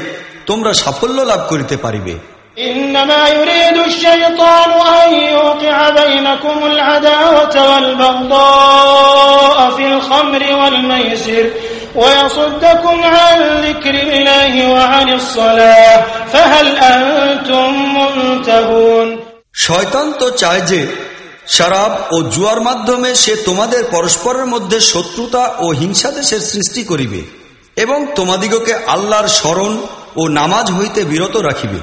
তোমরা সাফল্য লাভ করিতে পারিবে إنما يريد الشيطان أن يوقع بينكم العداوة والبغضاء في الخمر والميسر ويصدكم عن ذكر الله وعن الصلاة فهل أنتم منتهون শয়তান তো চায় যে শরাব ও জুয়ার মাধ্যমে সে তোমাদের পরস্পরের মধ্যে শত্রুতা ও হিংসাদেশের সৃষ্টি করিবে এবং তোমাদিগকে আল্লাহর স্মরণ ও নামাজ হইতে বিরত রাখিবে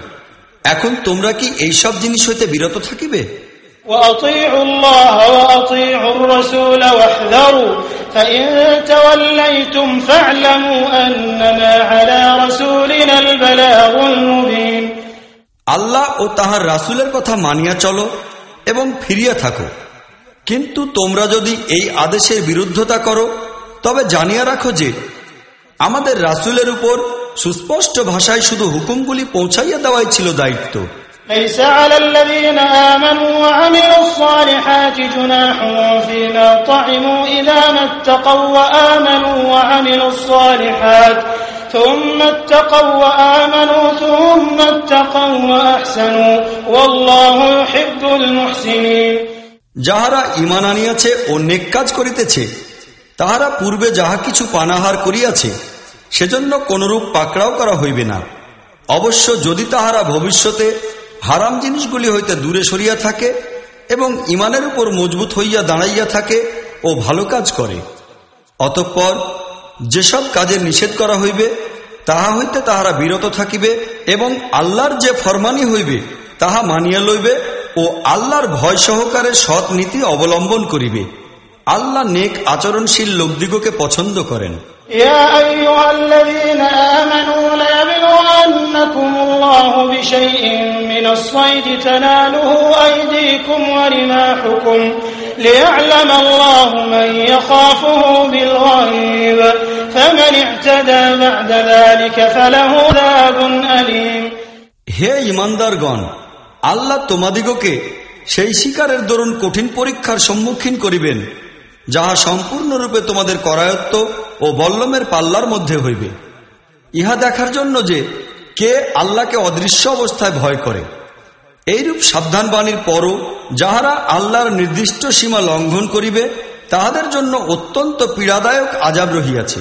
এখন তোমরা কি এইসব জিনিস হইতে বিরত থাকিবে وأطيعوا الله وأطيعوا الرسول واحذروا فإن توليتم فاعلموا أنما على رسولنا البلاغ المبين আল্লাহ ও তাহার রাসুলের কথা মানিয়া চলো এবং ফিরিয়া থাকো কিন্তু তোমরা যদি এই আদেশের বিরুদ্ধতা করো তবে জানিয়া রাখো যে আমাদের রাসুলের উপর সুস্পষ্ট ভাষায় শুধু হুকুমগুলি পৌঁছাইয়া দেওয়াই ছিল দায়িত্ব ليس على الذين آمنوا وعملوا الصالحات جناح فيما طعموا إذا ما اتقوا وآمنوا وعملوا الصالحات ثم اتقوا وآمنوا ثم اتقوا وأحسنوا والله يحب المحسنين যাহারা ইমান আনিয়াছে ও নেক কাজ করিতেছে তাহারা পূর্বে যাহা কিছু পানাহার করিয়াছে সেজন্য কোনরূপ পাকড়াও করা হইবে না। অবশ্য যদি তাহারা ভবিষ্যতে হারাম জিনিসগুলি হইতে দূরে সরিয়া থাকে এবং ইমানের উপর মজবুত হইয়া দাঁড়াইয়া থাকে ও ভালো কাজ করে। অতঃপর যেসব কাজের নিষেধ করা হইবে, তাহা হইতে তাহারা বিরত থাকিবে এবং আল্লাহর যে ফরমানি হইবে, তাহা মানিয়া লইবে ও আল্লাহর ভয় সহকারে সৎ নীতি অবলম্বন করিবে। আল্লাহ নেক আচরণশীল লোকদিগকে পছন্দ করেন يا أيها الذين آمنوا ليبلونكم الله بشيء من الصيد تناله أيديكم ورماحكم ليعلم الله من يخافه بالغيب فمن اعتدى بعد ذلك فله عذاب أليم হে ইমানদারগণ আল্লাহ তোমাদিগকে সেই শিকারের দরুন কঠিন পরীক্ষার সম্মুখীন করিবেন যাহা সম্পূর্ণরূপে তোমাদের করায়ত্ত ও বল্লমের পাল্লার মধ্যে হইবে। ইহা দেখার জন্য যে কে আল্লাহকে অদৃশ্য অবস্থায় ভয় করে। এইরূপ সাবধান বাণীর পরও যাহারা আল্লাহর নির্দিষ্ট সীমা লঙ্ঘন করিবে, তাহাদের জন্য অত্যন্ত পীড়াদায়ক আজাব রহিয়াছে।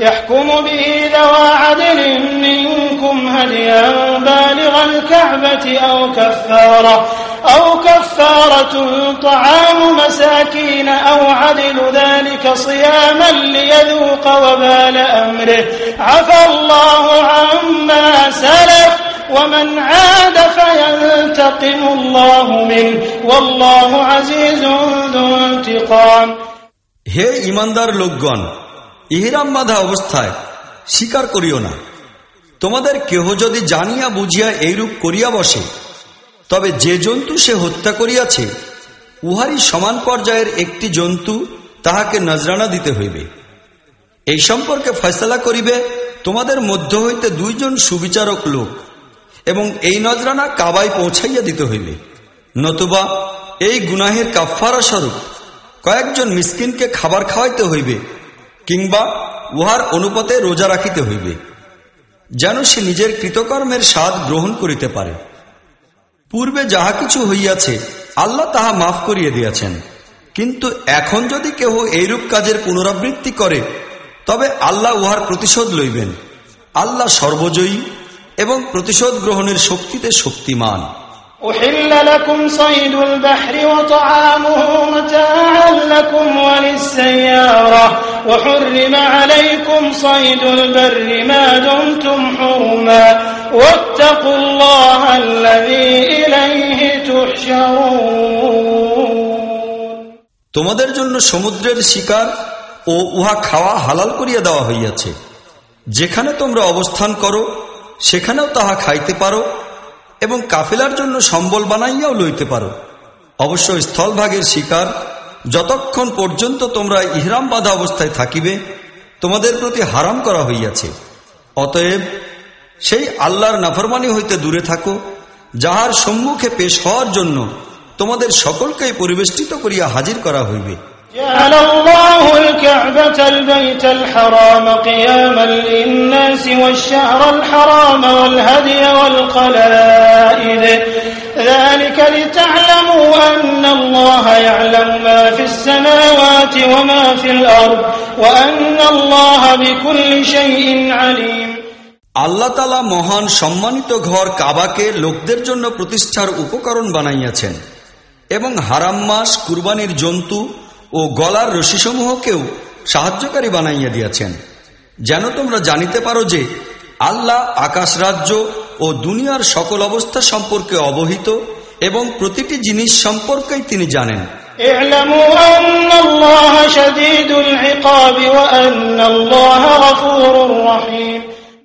يحكم به ذوى عدل منكم هديا بالغ الكعبة أو كفارة أو كفارة طعام مساكين أو عدل ذلك صياما ليذوق وبال أمره عفى الله عما سلف ومن عاد فينتقم الله منه والله عزيز ذو انتقام হে ইমানদার লোকগণ ইহরাম বাঁধা অবস্থায় স্বীকার করিও না। তোমাদের কেহ যদি জানিয়া বুঝিয়া এইরূপ করিয়া বসে, তবে যে জন্তু সে হত্যা করিয়াছে, উহারই সমান পর্যায়ের একটি জন্তু তাহাকে নজরানা দিতে হইবে। এই সম্পর্কে ফয়সলা করিবে তোমাদের মধ্য হইতে দুইজন সুবিচারক লোক, এবং এই নজরানা কাবাই পৌঁছাইয়া দিতে হইবে। নতুবা এই গুনাহের কাফারা স্বরূপ কয়েকজন মিসকিনকে খাবার খাওয়াইতে হইবে কিংবা উহার অনুপাতে রোজা রাখিতে হইবে, যেন সে নিজের কৃতকর্মের স্বাদ গ্রহণ করিতে পারে। পূর্বে যাহা কিছু হইয়াছে, আল্লাহ তাহা মাফ করিয়ে দিয়াছেন। কিন্তু এখন যদি কেহ এইরূপ কাজের পুনরাবৃত্তি করে, তবে আল্লাহ উহার প্রতিশোধ লইবেন। আল্লাহ সর্বজয়ী এবং প্রতিশোধ গ্রহণের শক্তিতে শক্তিমান। أحل لكم صيد البحر وطعامه متاعا لكم وللسيارة وحرم عليكم صيد البر ما دمتم حرما واتقوا الله الذي إليه تحشرون তোমাদের জন্য সমুদ্রের শিকার ও উহা খাওয়া হালাল করিয়া দেওয়া হইয়াছে যেখানে তোমরা অবস্থান করো সেখানেও তাহা খাইতে পারো এবং কাফেলার জন্য সম্বল বানাইয়াও লইতে পারো। অবশ্য স্থলভাগের শিকার যতক্ষণ পর্যন্ত তোমরা ইহরাম বাঁধা অবস্থায় থাকিবে, তোমাদের প্রতি হারাম করা হইয়াছে। অতএব সেই আল্লাহর নাফরমানি হইতে দূরে থাকো, যাহার সম্মুখে পেশ হওয়ার জন্য তোমাদের সকলকেই পরিবেষ্টিত করিয়া হাজির করা হইবে। جعل الله الكعبة البيت الحرام قياما للناس والشهر الحرام والهدي والقلائد ذلك لتعلموا أن الله يعلم ما في السماوات وما في الأرض وأن الله بكل شيء عليم আল্লাহ তালা মহান সম্মানিত ঘর কাবাকে লোকদের জন্য প্রতিষ্ঠার উপকরণ বানাইয়াছেন এবং হারাম মাস কুরবানির জন্তু ও গলার রশিসমূহকেও সাহায্যকারী বানাইয়া দিয়াছেন। যেন তোমরা জানিতে পারো যে আল্লাহ আকাশ রাজ্য ও দুনিয়ার সকল অবস্থা সম্পর্কে অবহিত এবং প্রতিটি জিনিস সম্পর্কেই তিনি জানেন।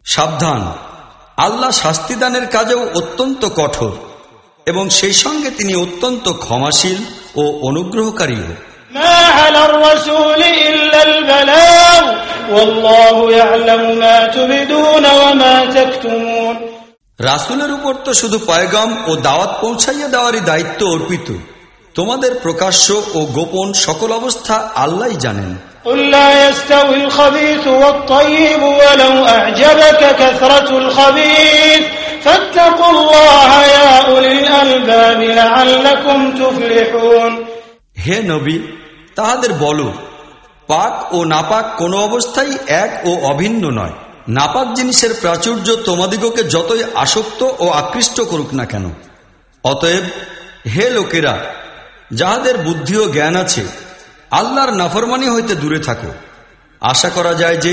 সাবধান আল্লাহ শাস্তিদানের কাজেও অত্যন্ত কঠোর এবং সেই সঙ্গে তিনি অত্যন্ত ক্ষমাশীল ও অনুগ্রহকারী। ما على الرسول إلا البلاغ والله يعلم ما تبدون وما تكتمون রাসুলের উপর তো শুধু পয়গাম ও দাওয়াত পৌঁছাইয়া দেওয়ারই দায়িত্ব অর্পিত তোমাদের প্রকাশ্য ও গোপন সকল অবস্থা আল্লাহ জানেন قل لا يستوي الخبيث والطيب ولو أعجبك كثرة الخبيث فاتقوا الله يا أولي الألباب لعلكم تفلحون হে নবী তাহাদের বলো, পাক ও নাপাক কোনো অবস্থাই এক ও অভিন্ন নয়। নাপাক জিনিসের প্রাচুর্য তোমাদিগকে যতই আসক্ত ও আকৃষ্ট করুক না কেন। অতএব হে লোকেরা, যাহাদের বুদ্ধি ও জ্ঞান আছে, আল্লাহর নাফরমানি হইতে দূরে থাকো। আশা করা যায় যে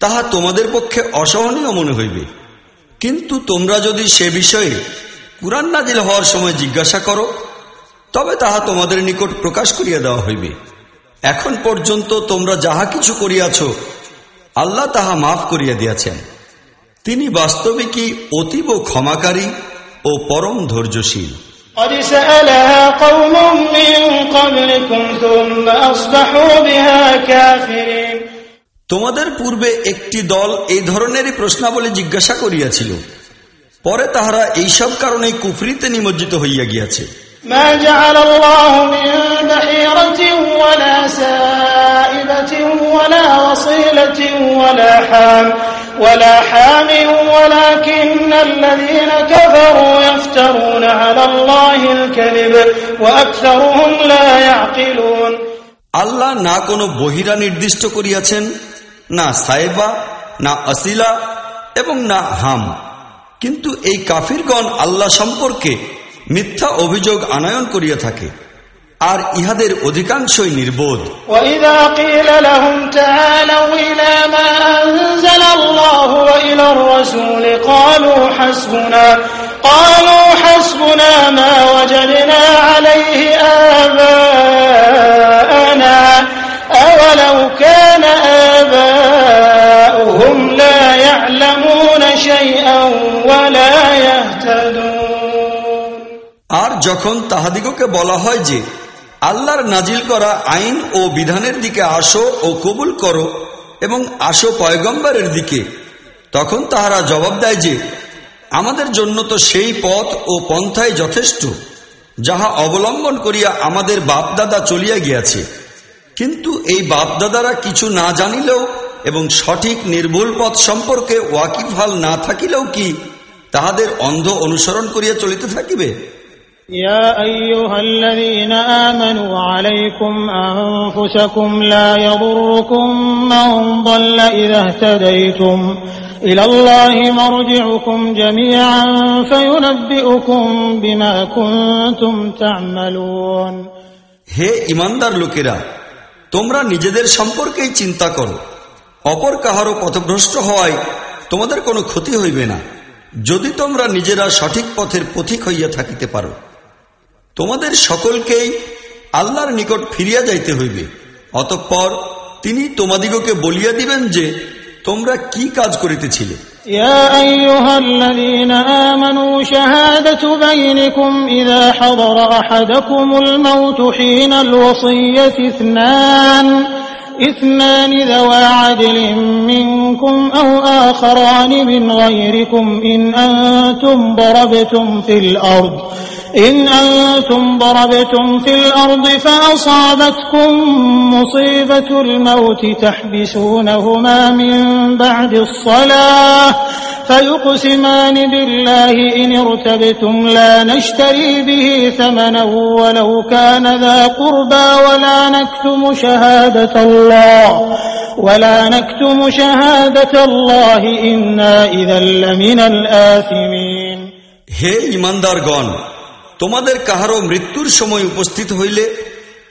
তাহা তোমাদের পক্ষে অসহনীয় মনে হইবে কিন্তু তোমরা যদি সে বিষয়ে কুরআন নাজিল হওয়ার সময় জিজ্ঞাসা করো তবে তাহা তোমাদের নিকট প্রকাশ করিয়া দেওয়া হইবে এখন পর্যন্ত তোমরা যাহা কিছু করিয়াছ আল্লাহ তাহা মাফ করিয়া দিয়াছেন তিনি বাস্তবিকই অতীব ক্ষমাকারী ও পরম ধৈর্যশীল قد سألها قوم من قبلكم ثم أصبحوا بها كافرين তোমাদের পূর্বে একটি দল এই ধরনেরই প্রশ্নাবলী জিজ্ঞাসা করিয়াছিল পরে তাহারা এইসব কারণে কুফরিতে নিমজ্জিত হইয়া গিয়াছে ما جعل الله من بحيرة ولا سائبة ولا وصيلة ولا حام ولا حام ولكن الذين كفروا يفترون على الله الكذب وأكثرهم لا يعقلون আল্লাহ না কোনো বহিরা নির্দিষ্ট করিয়াছেন না সাইবা না আসিলা এবং না হাম কিন্তু এই কাফিরগণ আল্লাহ সম্পর্কে মিথ্যা অভিযোগ আনয়ন করিয়া থাকে আর ইহাদের অধিকাংশই নির্বোধ وإذا قيل لهم تعالوا إلى ما أنزل الله وإلى الرسول قالوا حسبنا قالوا حسبنا ما وجدنا عليه آباءنا যখন তাহাদিগকে বলা হয় যে, আল্লাহর নাজিল করা আইন ও বিধানের দিকে আসো ও কবুল করো এবং আসো পয়গম্বরের দিকে, তখন তাহারা জবাব দেয় যে, আমাদের জন্য তো সেই পথ ও পন্থাই যথেষ্ট, যাহা অবলম্বন করিয়া আমাদের বাপদাদা চলিয়া গিয়াছে। কিন্তু এই বাপদাদারা কিছু না জানিলেও এবং সঠিক নির্ভুল পথ সম্পর্কে ওয়াকিফাল না থাকিলেও কি তাহাদের অন্ধ অনুসরণ করিয়া চলিতে থাকিবে? يا أيها الذين آمنوا عليكم أنفسكم لا يضركم من ضل إذا اهتديتم إلى الله مرجعكم جميعا فينبئكم بما كنتم تعملون হে ইমানদার লোকেরা তোমরা নিজেদের সম্পর্কেই চিন্তা করো অপর কাহারও পথভ্রষ্ট হওয়ায় তোমাদের কোনো ক্ষতি হইবে না যদি তোমরা নিজেরা সঠিক পথের পথিক হইয়া থাকিতে পারো তোমাদের সকলকেই আল্লাহর নিকট ফিরিয়া যাইতে হইবে অতঃপর তিনি তোমাদিগকে বলিয়া দিবেন যে তোমরা কি কাজ করিতেছিলে يا أيها الذين آمنوا شهادة بينكم إذا حضر أحدكم الموت حين الوصية اثنان اثنان ذوى عدل منكم أو آخران من غيركم إن أنتم ضربتم في الأرض إن أنتم ضربتم في الأرض فأصابتكم مصيبة الموت تحبسونهما من بعد الصلاة فيقسمان بالله إن ارتبتم لا نشتري به ثمنا ولو كان ذا قربى ولا نكتم شهادة الله ولا نكتم شهادة الله إنا إذا لمن الآثمين هي hey, إيماندارگان তোমাদের কাহারও মৃত্যুর সময় উপস্থিত হইলে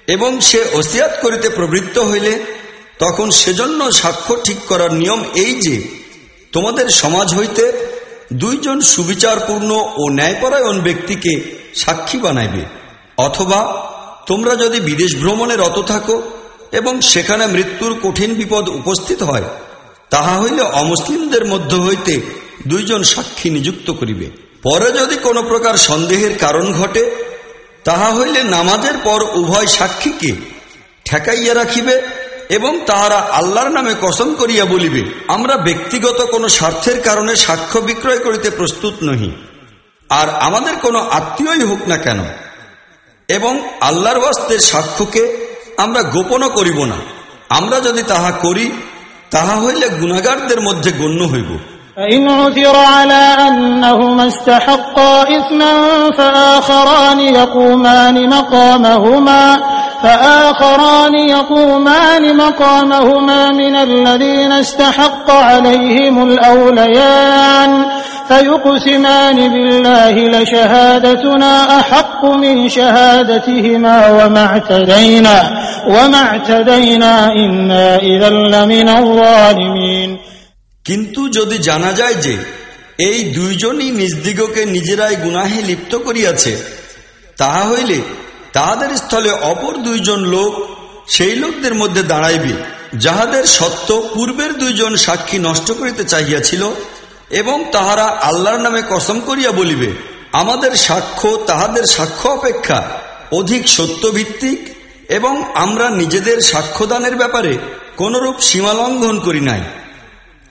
এবং সে ওসিয়াত করিতে প্রবৃত্ত হইলে, তখন সেজন্য সাক্ষ্য ঠিক করার নিয়ম এই যে, তোমাদের সমাজ হইতে দুইজন সুবিচারপূর্ণ ও ন্যায়পরায়ণ ব্যক্তিকে সাক্ষী বানাইবে। অথবা তোমরা যদি বিদেশ ভ্রমণে রত থাকো এবং সেখানে মৃত্যুর কঠিন বিপদ উপস্থিত হয়, তাহা হইলে অমুসলিমদের মধ্য হইতে দুইজন সাক্ষী নিযুক্ত করিবে। পরে যদি কোনো প্রকার সন্দেহের কারণ ঘটে, তাহা হইলে নামাজের পর উভয় সাক্ষীকে ঠেকাইয়া রাখিবে এবং তাহারা আল্লাহর নামে কসম করিয়া বলিবে, আমরা ব্যক্তিগত কোনো স্বার্থের কারণে সাক্ষ্য বিক্রয় করিতে প্রস্তুত নহি। আর আমাদের কোনো আত্মীয়ই হোক না কেন, এবং আল্লাহর বাস্তের সাক্ষ্যকে আমরা গোপনও করিব না। আমরা যদি তাহা করি, তাহা হইলে গুণাগারদের মধ্যে গণ্য হইব। فإن عثر على أنهما استحقا إثما فآخران يقومان مقامهما فآخران يقومان مقامهما من الذين استحق عليهم الأوليان فيقسمان بالله لشهادتنا أحق من شهادتهما وما اعتدينا وما اعتدينا إنا إذا لمن الظالمين কিন্তু যদি জানা যায় যে এই দুইজনই নিজদিগকে নিজেরাই গুনাহে লিপ্ত করিয়াছে, তাহা হইলে তাহাদের স্থলে অপর দুইজন লোক সেই লোকদের মধ্যে দাঁড়াইবে, যাহাদের সত্য পূর্বের দুইজন সাক্ষী নষ্ট করিতে চাহিয়াছিল এবং তাহারা আল্লাহর নামে কসম করিয়া বলিবে, আমাদের সাক্ষ্য তাহাদের সাক্ষ্য অপেক্ষা অধিক সত্যভিত্তিক এবং আমরা নিজেদের সাক্ষ্যদানের ব্যাপারে কোনরূপ সীমালঙ্ঘন করি নাই।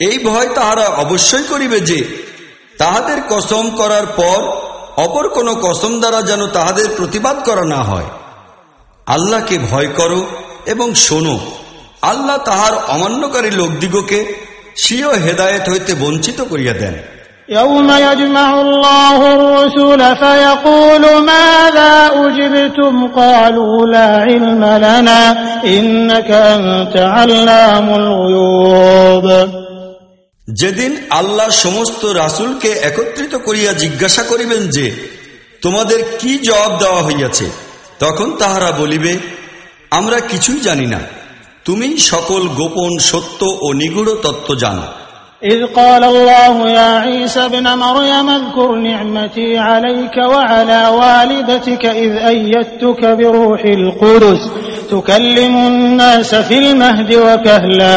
এই ভয় তাহারা অবশ্যই করিবে যে তাহাদের কসম করার পর অপর কোনো কসম দ্বারা যেন তাহাদের প্রতিবাদ করা না হয় আল্লাহকে ভয় করো এবং শোনো আল্লাহ তাহার অমান্যকারী লোকদিগকে স্বীয় হেদায়েত হইতে বঞ্চিত করিয়া দেন يوم يجمع الله الرسل فيقول ماذا أجبتم قالوا لا علم لنا إنك أنت علام الغيوب যেদিন আল্লাহ সমস্ত রাসূলকে একত্রিত করিয়া জিজ্ঞাসা করিবেন যে তোমাদের কি জবাব দেওয়া হইয়াছে তখন তাহারা বলিবে আমরা কিছুই জানি না তুমি সকল গোপন সত্য ও নিগুড় তত্ত্ব জানো إذ قال الله يا عيسى ابن مريم اذكر نعمتي عليك وعلى والدتك إذ أيدتك بروح القدس تكلم الناس في المهد وكهلا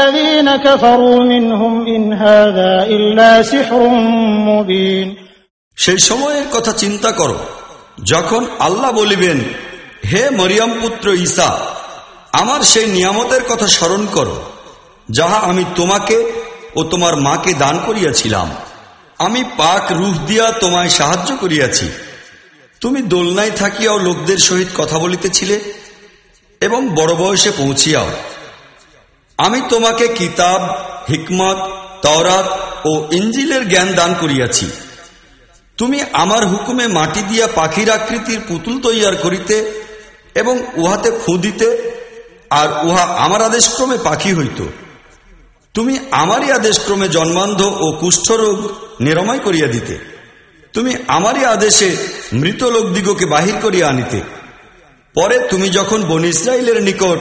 الذين كفروا منهم إن هذا إلا سحر مبين সেই সময়ের কথা চিন্তা করো যখন আল্লাহ বলিবেন হে মরিয়াম পুত্র ঈসা আমার সেই নিয়ামতের কথা স্মরণ করো যাহা আমি তোমাকে ও তোমার মাকে দান করিয়াছিলাম আমি পাক রুহ দিয়া তোমায় সাহায্য করিয়াছি তুমি দোলনায় থাকিয়াও লোকদের সহিত কথা বলিতেছিলে এবং বড় বয়সে পৌঁছিয়াও আমি তোমাকে কিতাব, হিকমত, তওরাত ও ইঞ্জিলের জ্ঞান দান করিয়াছি। তুমি আমার হুকুমে মাটি দিয়া পাখির আকৃতির পুতুল তৈয়ার করিতে এবং উহাতে ফু দিতে, আর উহা আমার আদেশক্রমে পাখি হইত। তুমি আমারই আদেশক্রমে জন্মান্ধ ও কুষ্ঠরোগ নিরাময় করিয়া দিতে। তুমি আমারই আদেশে মৃত লোকদিগকে বাহির করিয়া আনিতে। পরে তুমি যখন বন ইসরায়েলের নিকট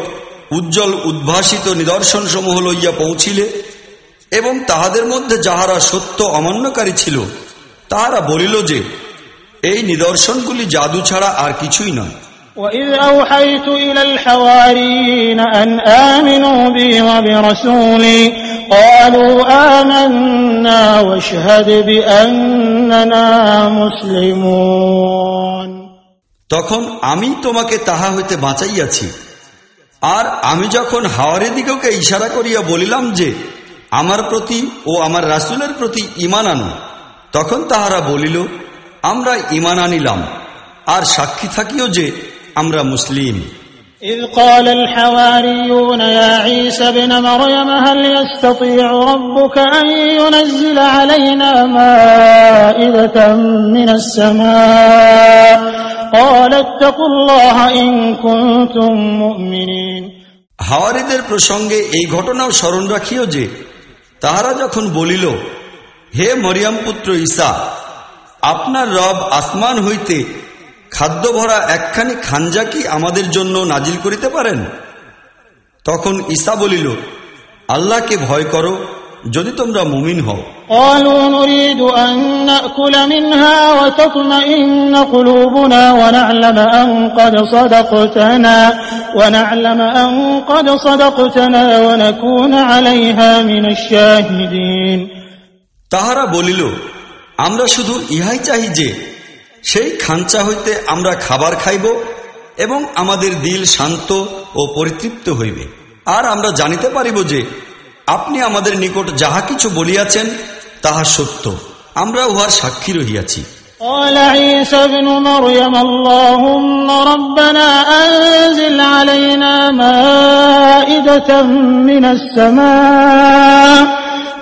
উজ্জ্বল উদ্ভাসিত নিদর্শন সমূহ লইয়া পৌঁছিলে এবং তাহাদের মধ্যে যাহারা সত্য অমান্যকারী ছিল তাহারা বলিল যে এই নিদর্শনগুলি জাদু ছাড়া আর কিছুই নয় وإذ أوحيت إلى الحواريين أن آمنوا بي وبرسولي قالوا آمنا واشهد بأننا مسلمون তখন আমি তোমাকে তাহা হইতে বাঁচাইয়াছি আর আমি যখন হাওয়ারে দিগকে ইশারা করিয়া বলিলাম যে আমার প্রতি ও আমার রাসুলের প্রতি ইমান আনো তখন তাহারা বলিল আমরা ইমান আনিলাম আর সাক্ষী থাকিও যে আমরা মুসলিম إذ قال الحواريون يا عيسى ابن مريم هل يستطيع ربك أن ينزل علينا مائدة من السماء হাওয়ারিদের প্রসঙ্গে এই ঘটনাও স্মরণ রাখিও যে, তাহারা যখন বলিল, হে মরিয়াম পুত্র ঈসা, আপনার রব আসমান হইতে খাদ্য ভরা একখানি খাঞ্জা কি আমাদের জন্য নাজিল করিতে পারেন? তখন ঈসা বলিল, আল্লাহকে ভয় করো যদি তোমরা মুমিন হও। তাহারা বলিল আমরা শুধু ইহাই চাই যে সেই খাঞ্চা হইতে আমরা খাবার খাইব এবং আমাদের দিল শান্ত ও পরিতৃপ্ত হইবে। আর আমরা জানিতে পারিব যে আপনি আমাদের নিকট যাহা কিছু বলিয়াছেন তাহা সত্য আমরা উহার সাক্ষী রহিয়াছি قال عيسى ابن مريم اللهم ربنا أنزل علينا مائدة من السماء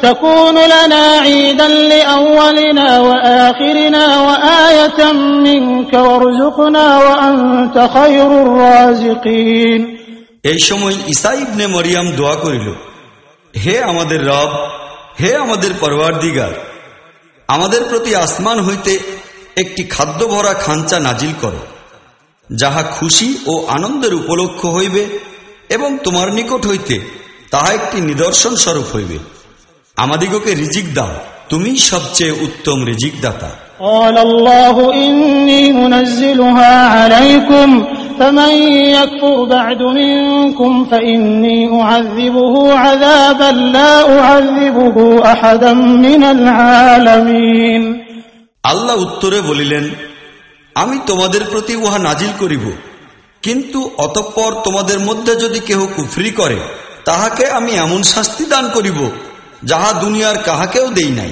تكون لنا عيدا لأولنا وآخرنا وآية منك وارزقنا وأنت خير الرازقين এই সময় ইসা ইবনে মরিয়াম দোয়া করিল হে আমাদের রব হে আমাদের পরওয়ার দিগার আমাদের প্রতি আসমান হইতে একটি খাদ্য ভরা খাঞ্চা নাজিল করো যাহা খুশি ও আনন্দের উপলক্ষ হইবে এবং তোমার নিকট হইতে তাহা একটি নিদর্শন স্বরূপ হইবে আমাদিগকে রিজিক দাও তুমি সবচেয়ে উত্তম রিজিক দাতা قال الله إني منزلها عليكم فمن يكفر بعد منكم فإني أعذبه عذابا لا أعذبه أحدا من العالمين আল্লাহ উত্তরে বলিলেন আমি তোমাদের প্রতি উহা নাজিল করিব কিন্তু অতঃপর তোমাদের মধ্যে যদি কেহ কুফরি করে তাহাকে আমি এমন শাস্তি দান করিব যাহা দুনিয়ার কাহাকেও দেই নাই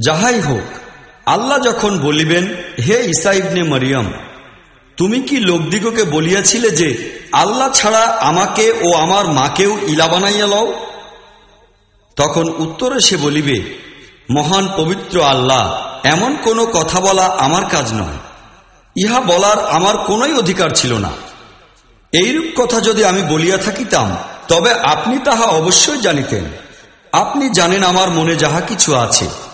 যাহাই হোক, আল্লাহ যখন বলিবেন, হে ইসা ইবনে মরিয়ম, তুমি কি লোকদিগকে বলিয়াছিলে যে, আল্লাহ ছাড়া আমাকে ও আমার মাকেও ইলা বানাইয়া লও? তখন উত্তরে সে বলিবে, মহান পবিত্র আল্লাহ, এমন কোনো কথা বলা আমার কাজ নয়। ইহা বলার আমার কোনোই অধিকার ছিল না। এইরূপ কথা যদি আমি বলিয়া থাকিতাম, তবে আপনি তাহা অবশ্যই জানিতেন। আপনি জানেন আমার মনে যাহা কিছু আছে।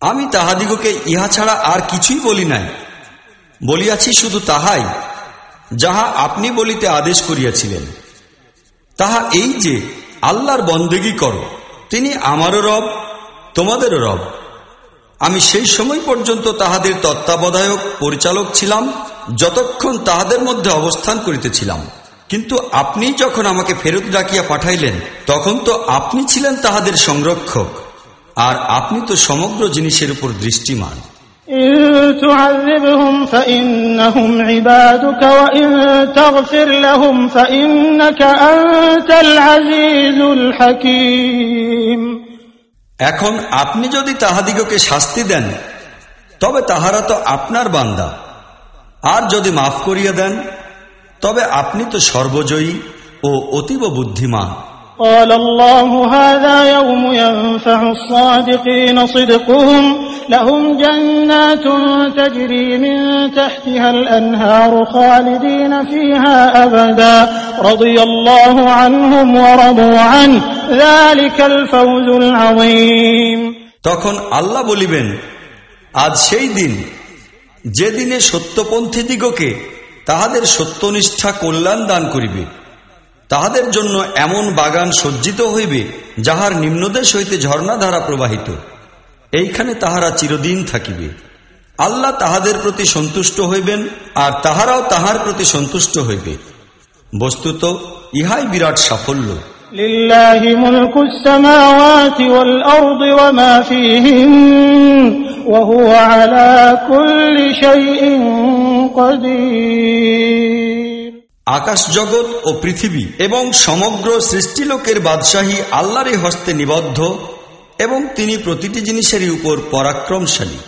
আমি তাহাদিগকে ইহা ছাড়া আর কিছুই বলি নাই। বলিয়াছি শুধু তাহাই, যাহা আপনি বলিতে আদেশ করিয়াছিলেন। তাহা এই যে, আল্লাহর বন্দেগী করো, তিনি আমারও রব, তোমাদেরও রব। আমি সেই সময় পর্যন্ত তাহাদের তত্ত্বাবধায়ক, পরিচালক ছিলাম, যতক্ষণ তাহাদের মধ্যে অবস্থান করিতেছিলাম। কিন্তু আপনি যখন আমাকে ফেরত ডাকিয়া পাঠাইলেন, তখন তো আপনি ছিলেন তাহাদের সংরক্ষক। আর আপনি তো সমগ্র জিনিসের উপর দৃষ্টিমান। এখন আপনি যদি তাহাদিগকে শাস্তি দেন তবে তাহারা তো আপনার বান্দা। আর যদি মাফ করিয়া দেন তবে আপনি তো সর্বজয়ী ও অতীব বুদ্ধিমান। قال الله هذا يوم ينفع الصادقين صدقهم لهم جنات تجري من تحتها الأنهار خالدين فيها أبدا رضي الله عنهم ورضوا عنه ذلك الفوز العظيم তখন আল্লাহ বলিবেন আজ সেই দিন যেদিনে সত্যপন্থী দিগকে তাহাদের সত্যনিষ্ঠা কল্যাণ দান করিবে তাহাদের জন্য এমন বাগান সজ্জিত হইবে যাহার নিম্নদেশ হইতে ঝর্ণাধারা প্রবাহিত এইখানে তাহারা চিরদিন থাকিবে আল্লাহ তাহাদের প্রতি সন্তুষ্ট হইবেন আর তাহারাও তাহার প্রতি সন্তুষ্ট হইবে বস্তুত ইহাই বিরাট সাফল্য لله ملك السماوات والأرض وما فيهن وهو على كل شيء قدير আকাশ জগৎ ও পৃথিবী এবং সমগ্র সৃষ্টিলোকের বাদশাহী আল্লাহরই হস্তে নিবদ্ধ এবং তিনি প্রতিটি জিনিসেরই উপর পরাক্রমশালী।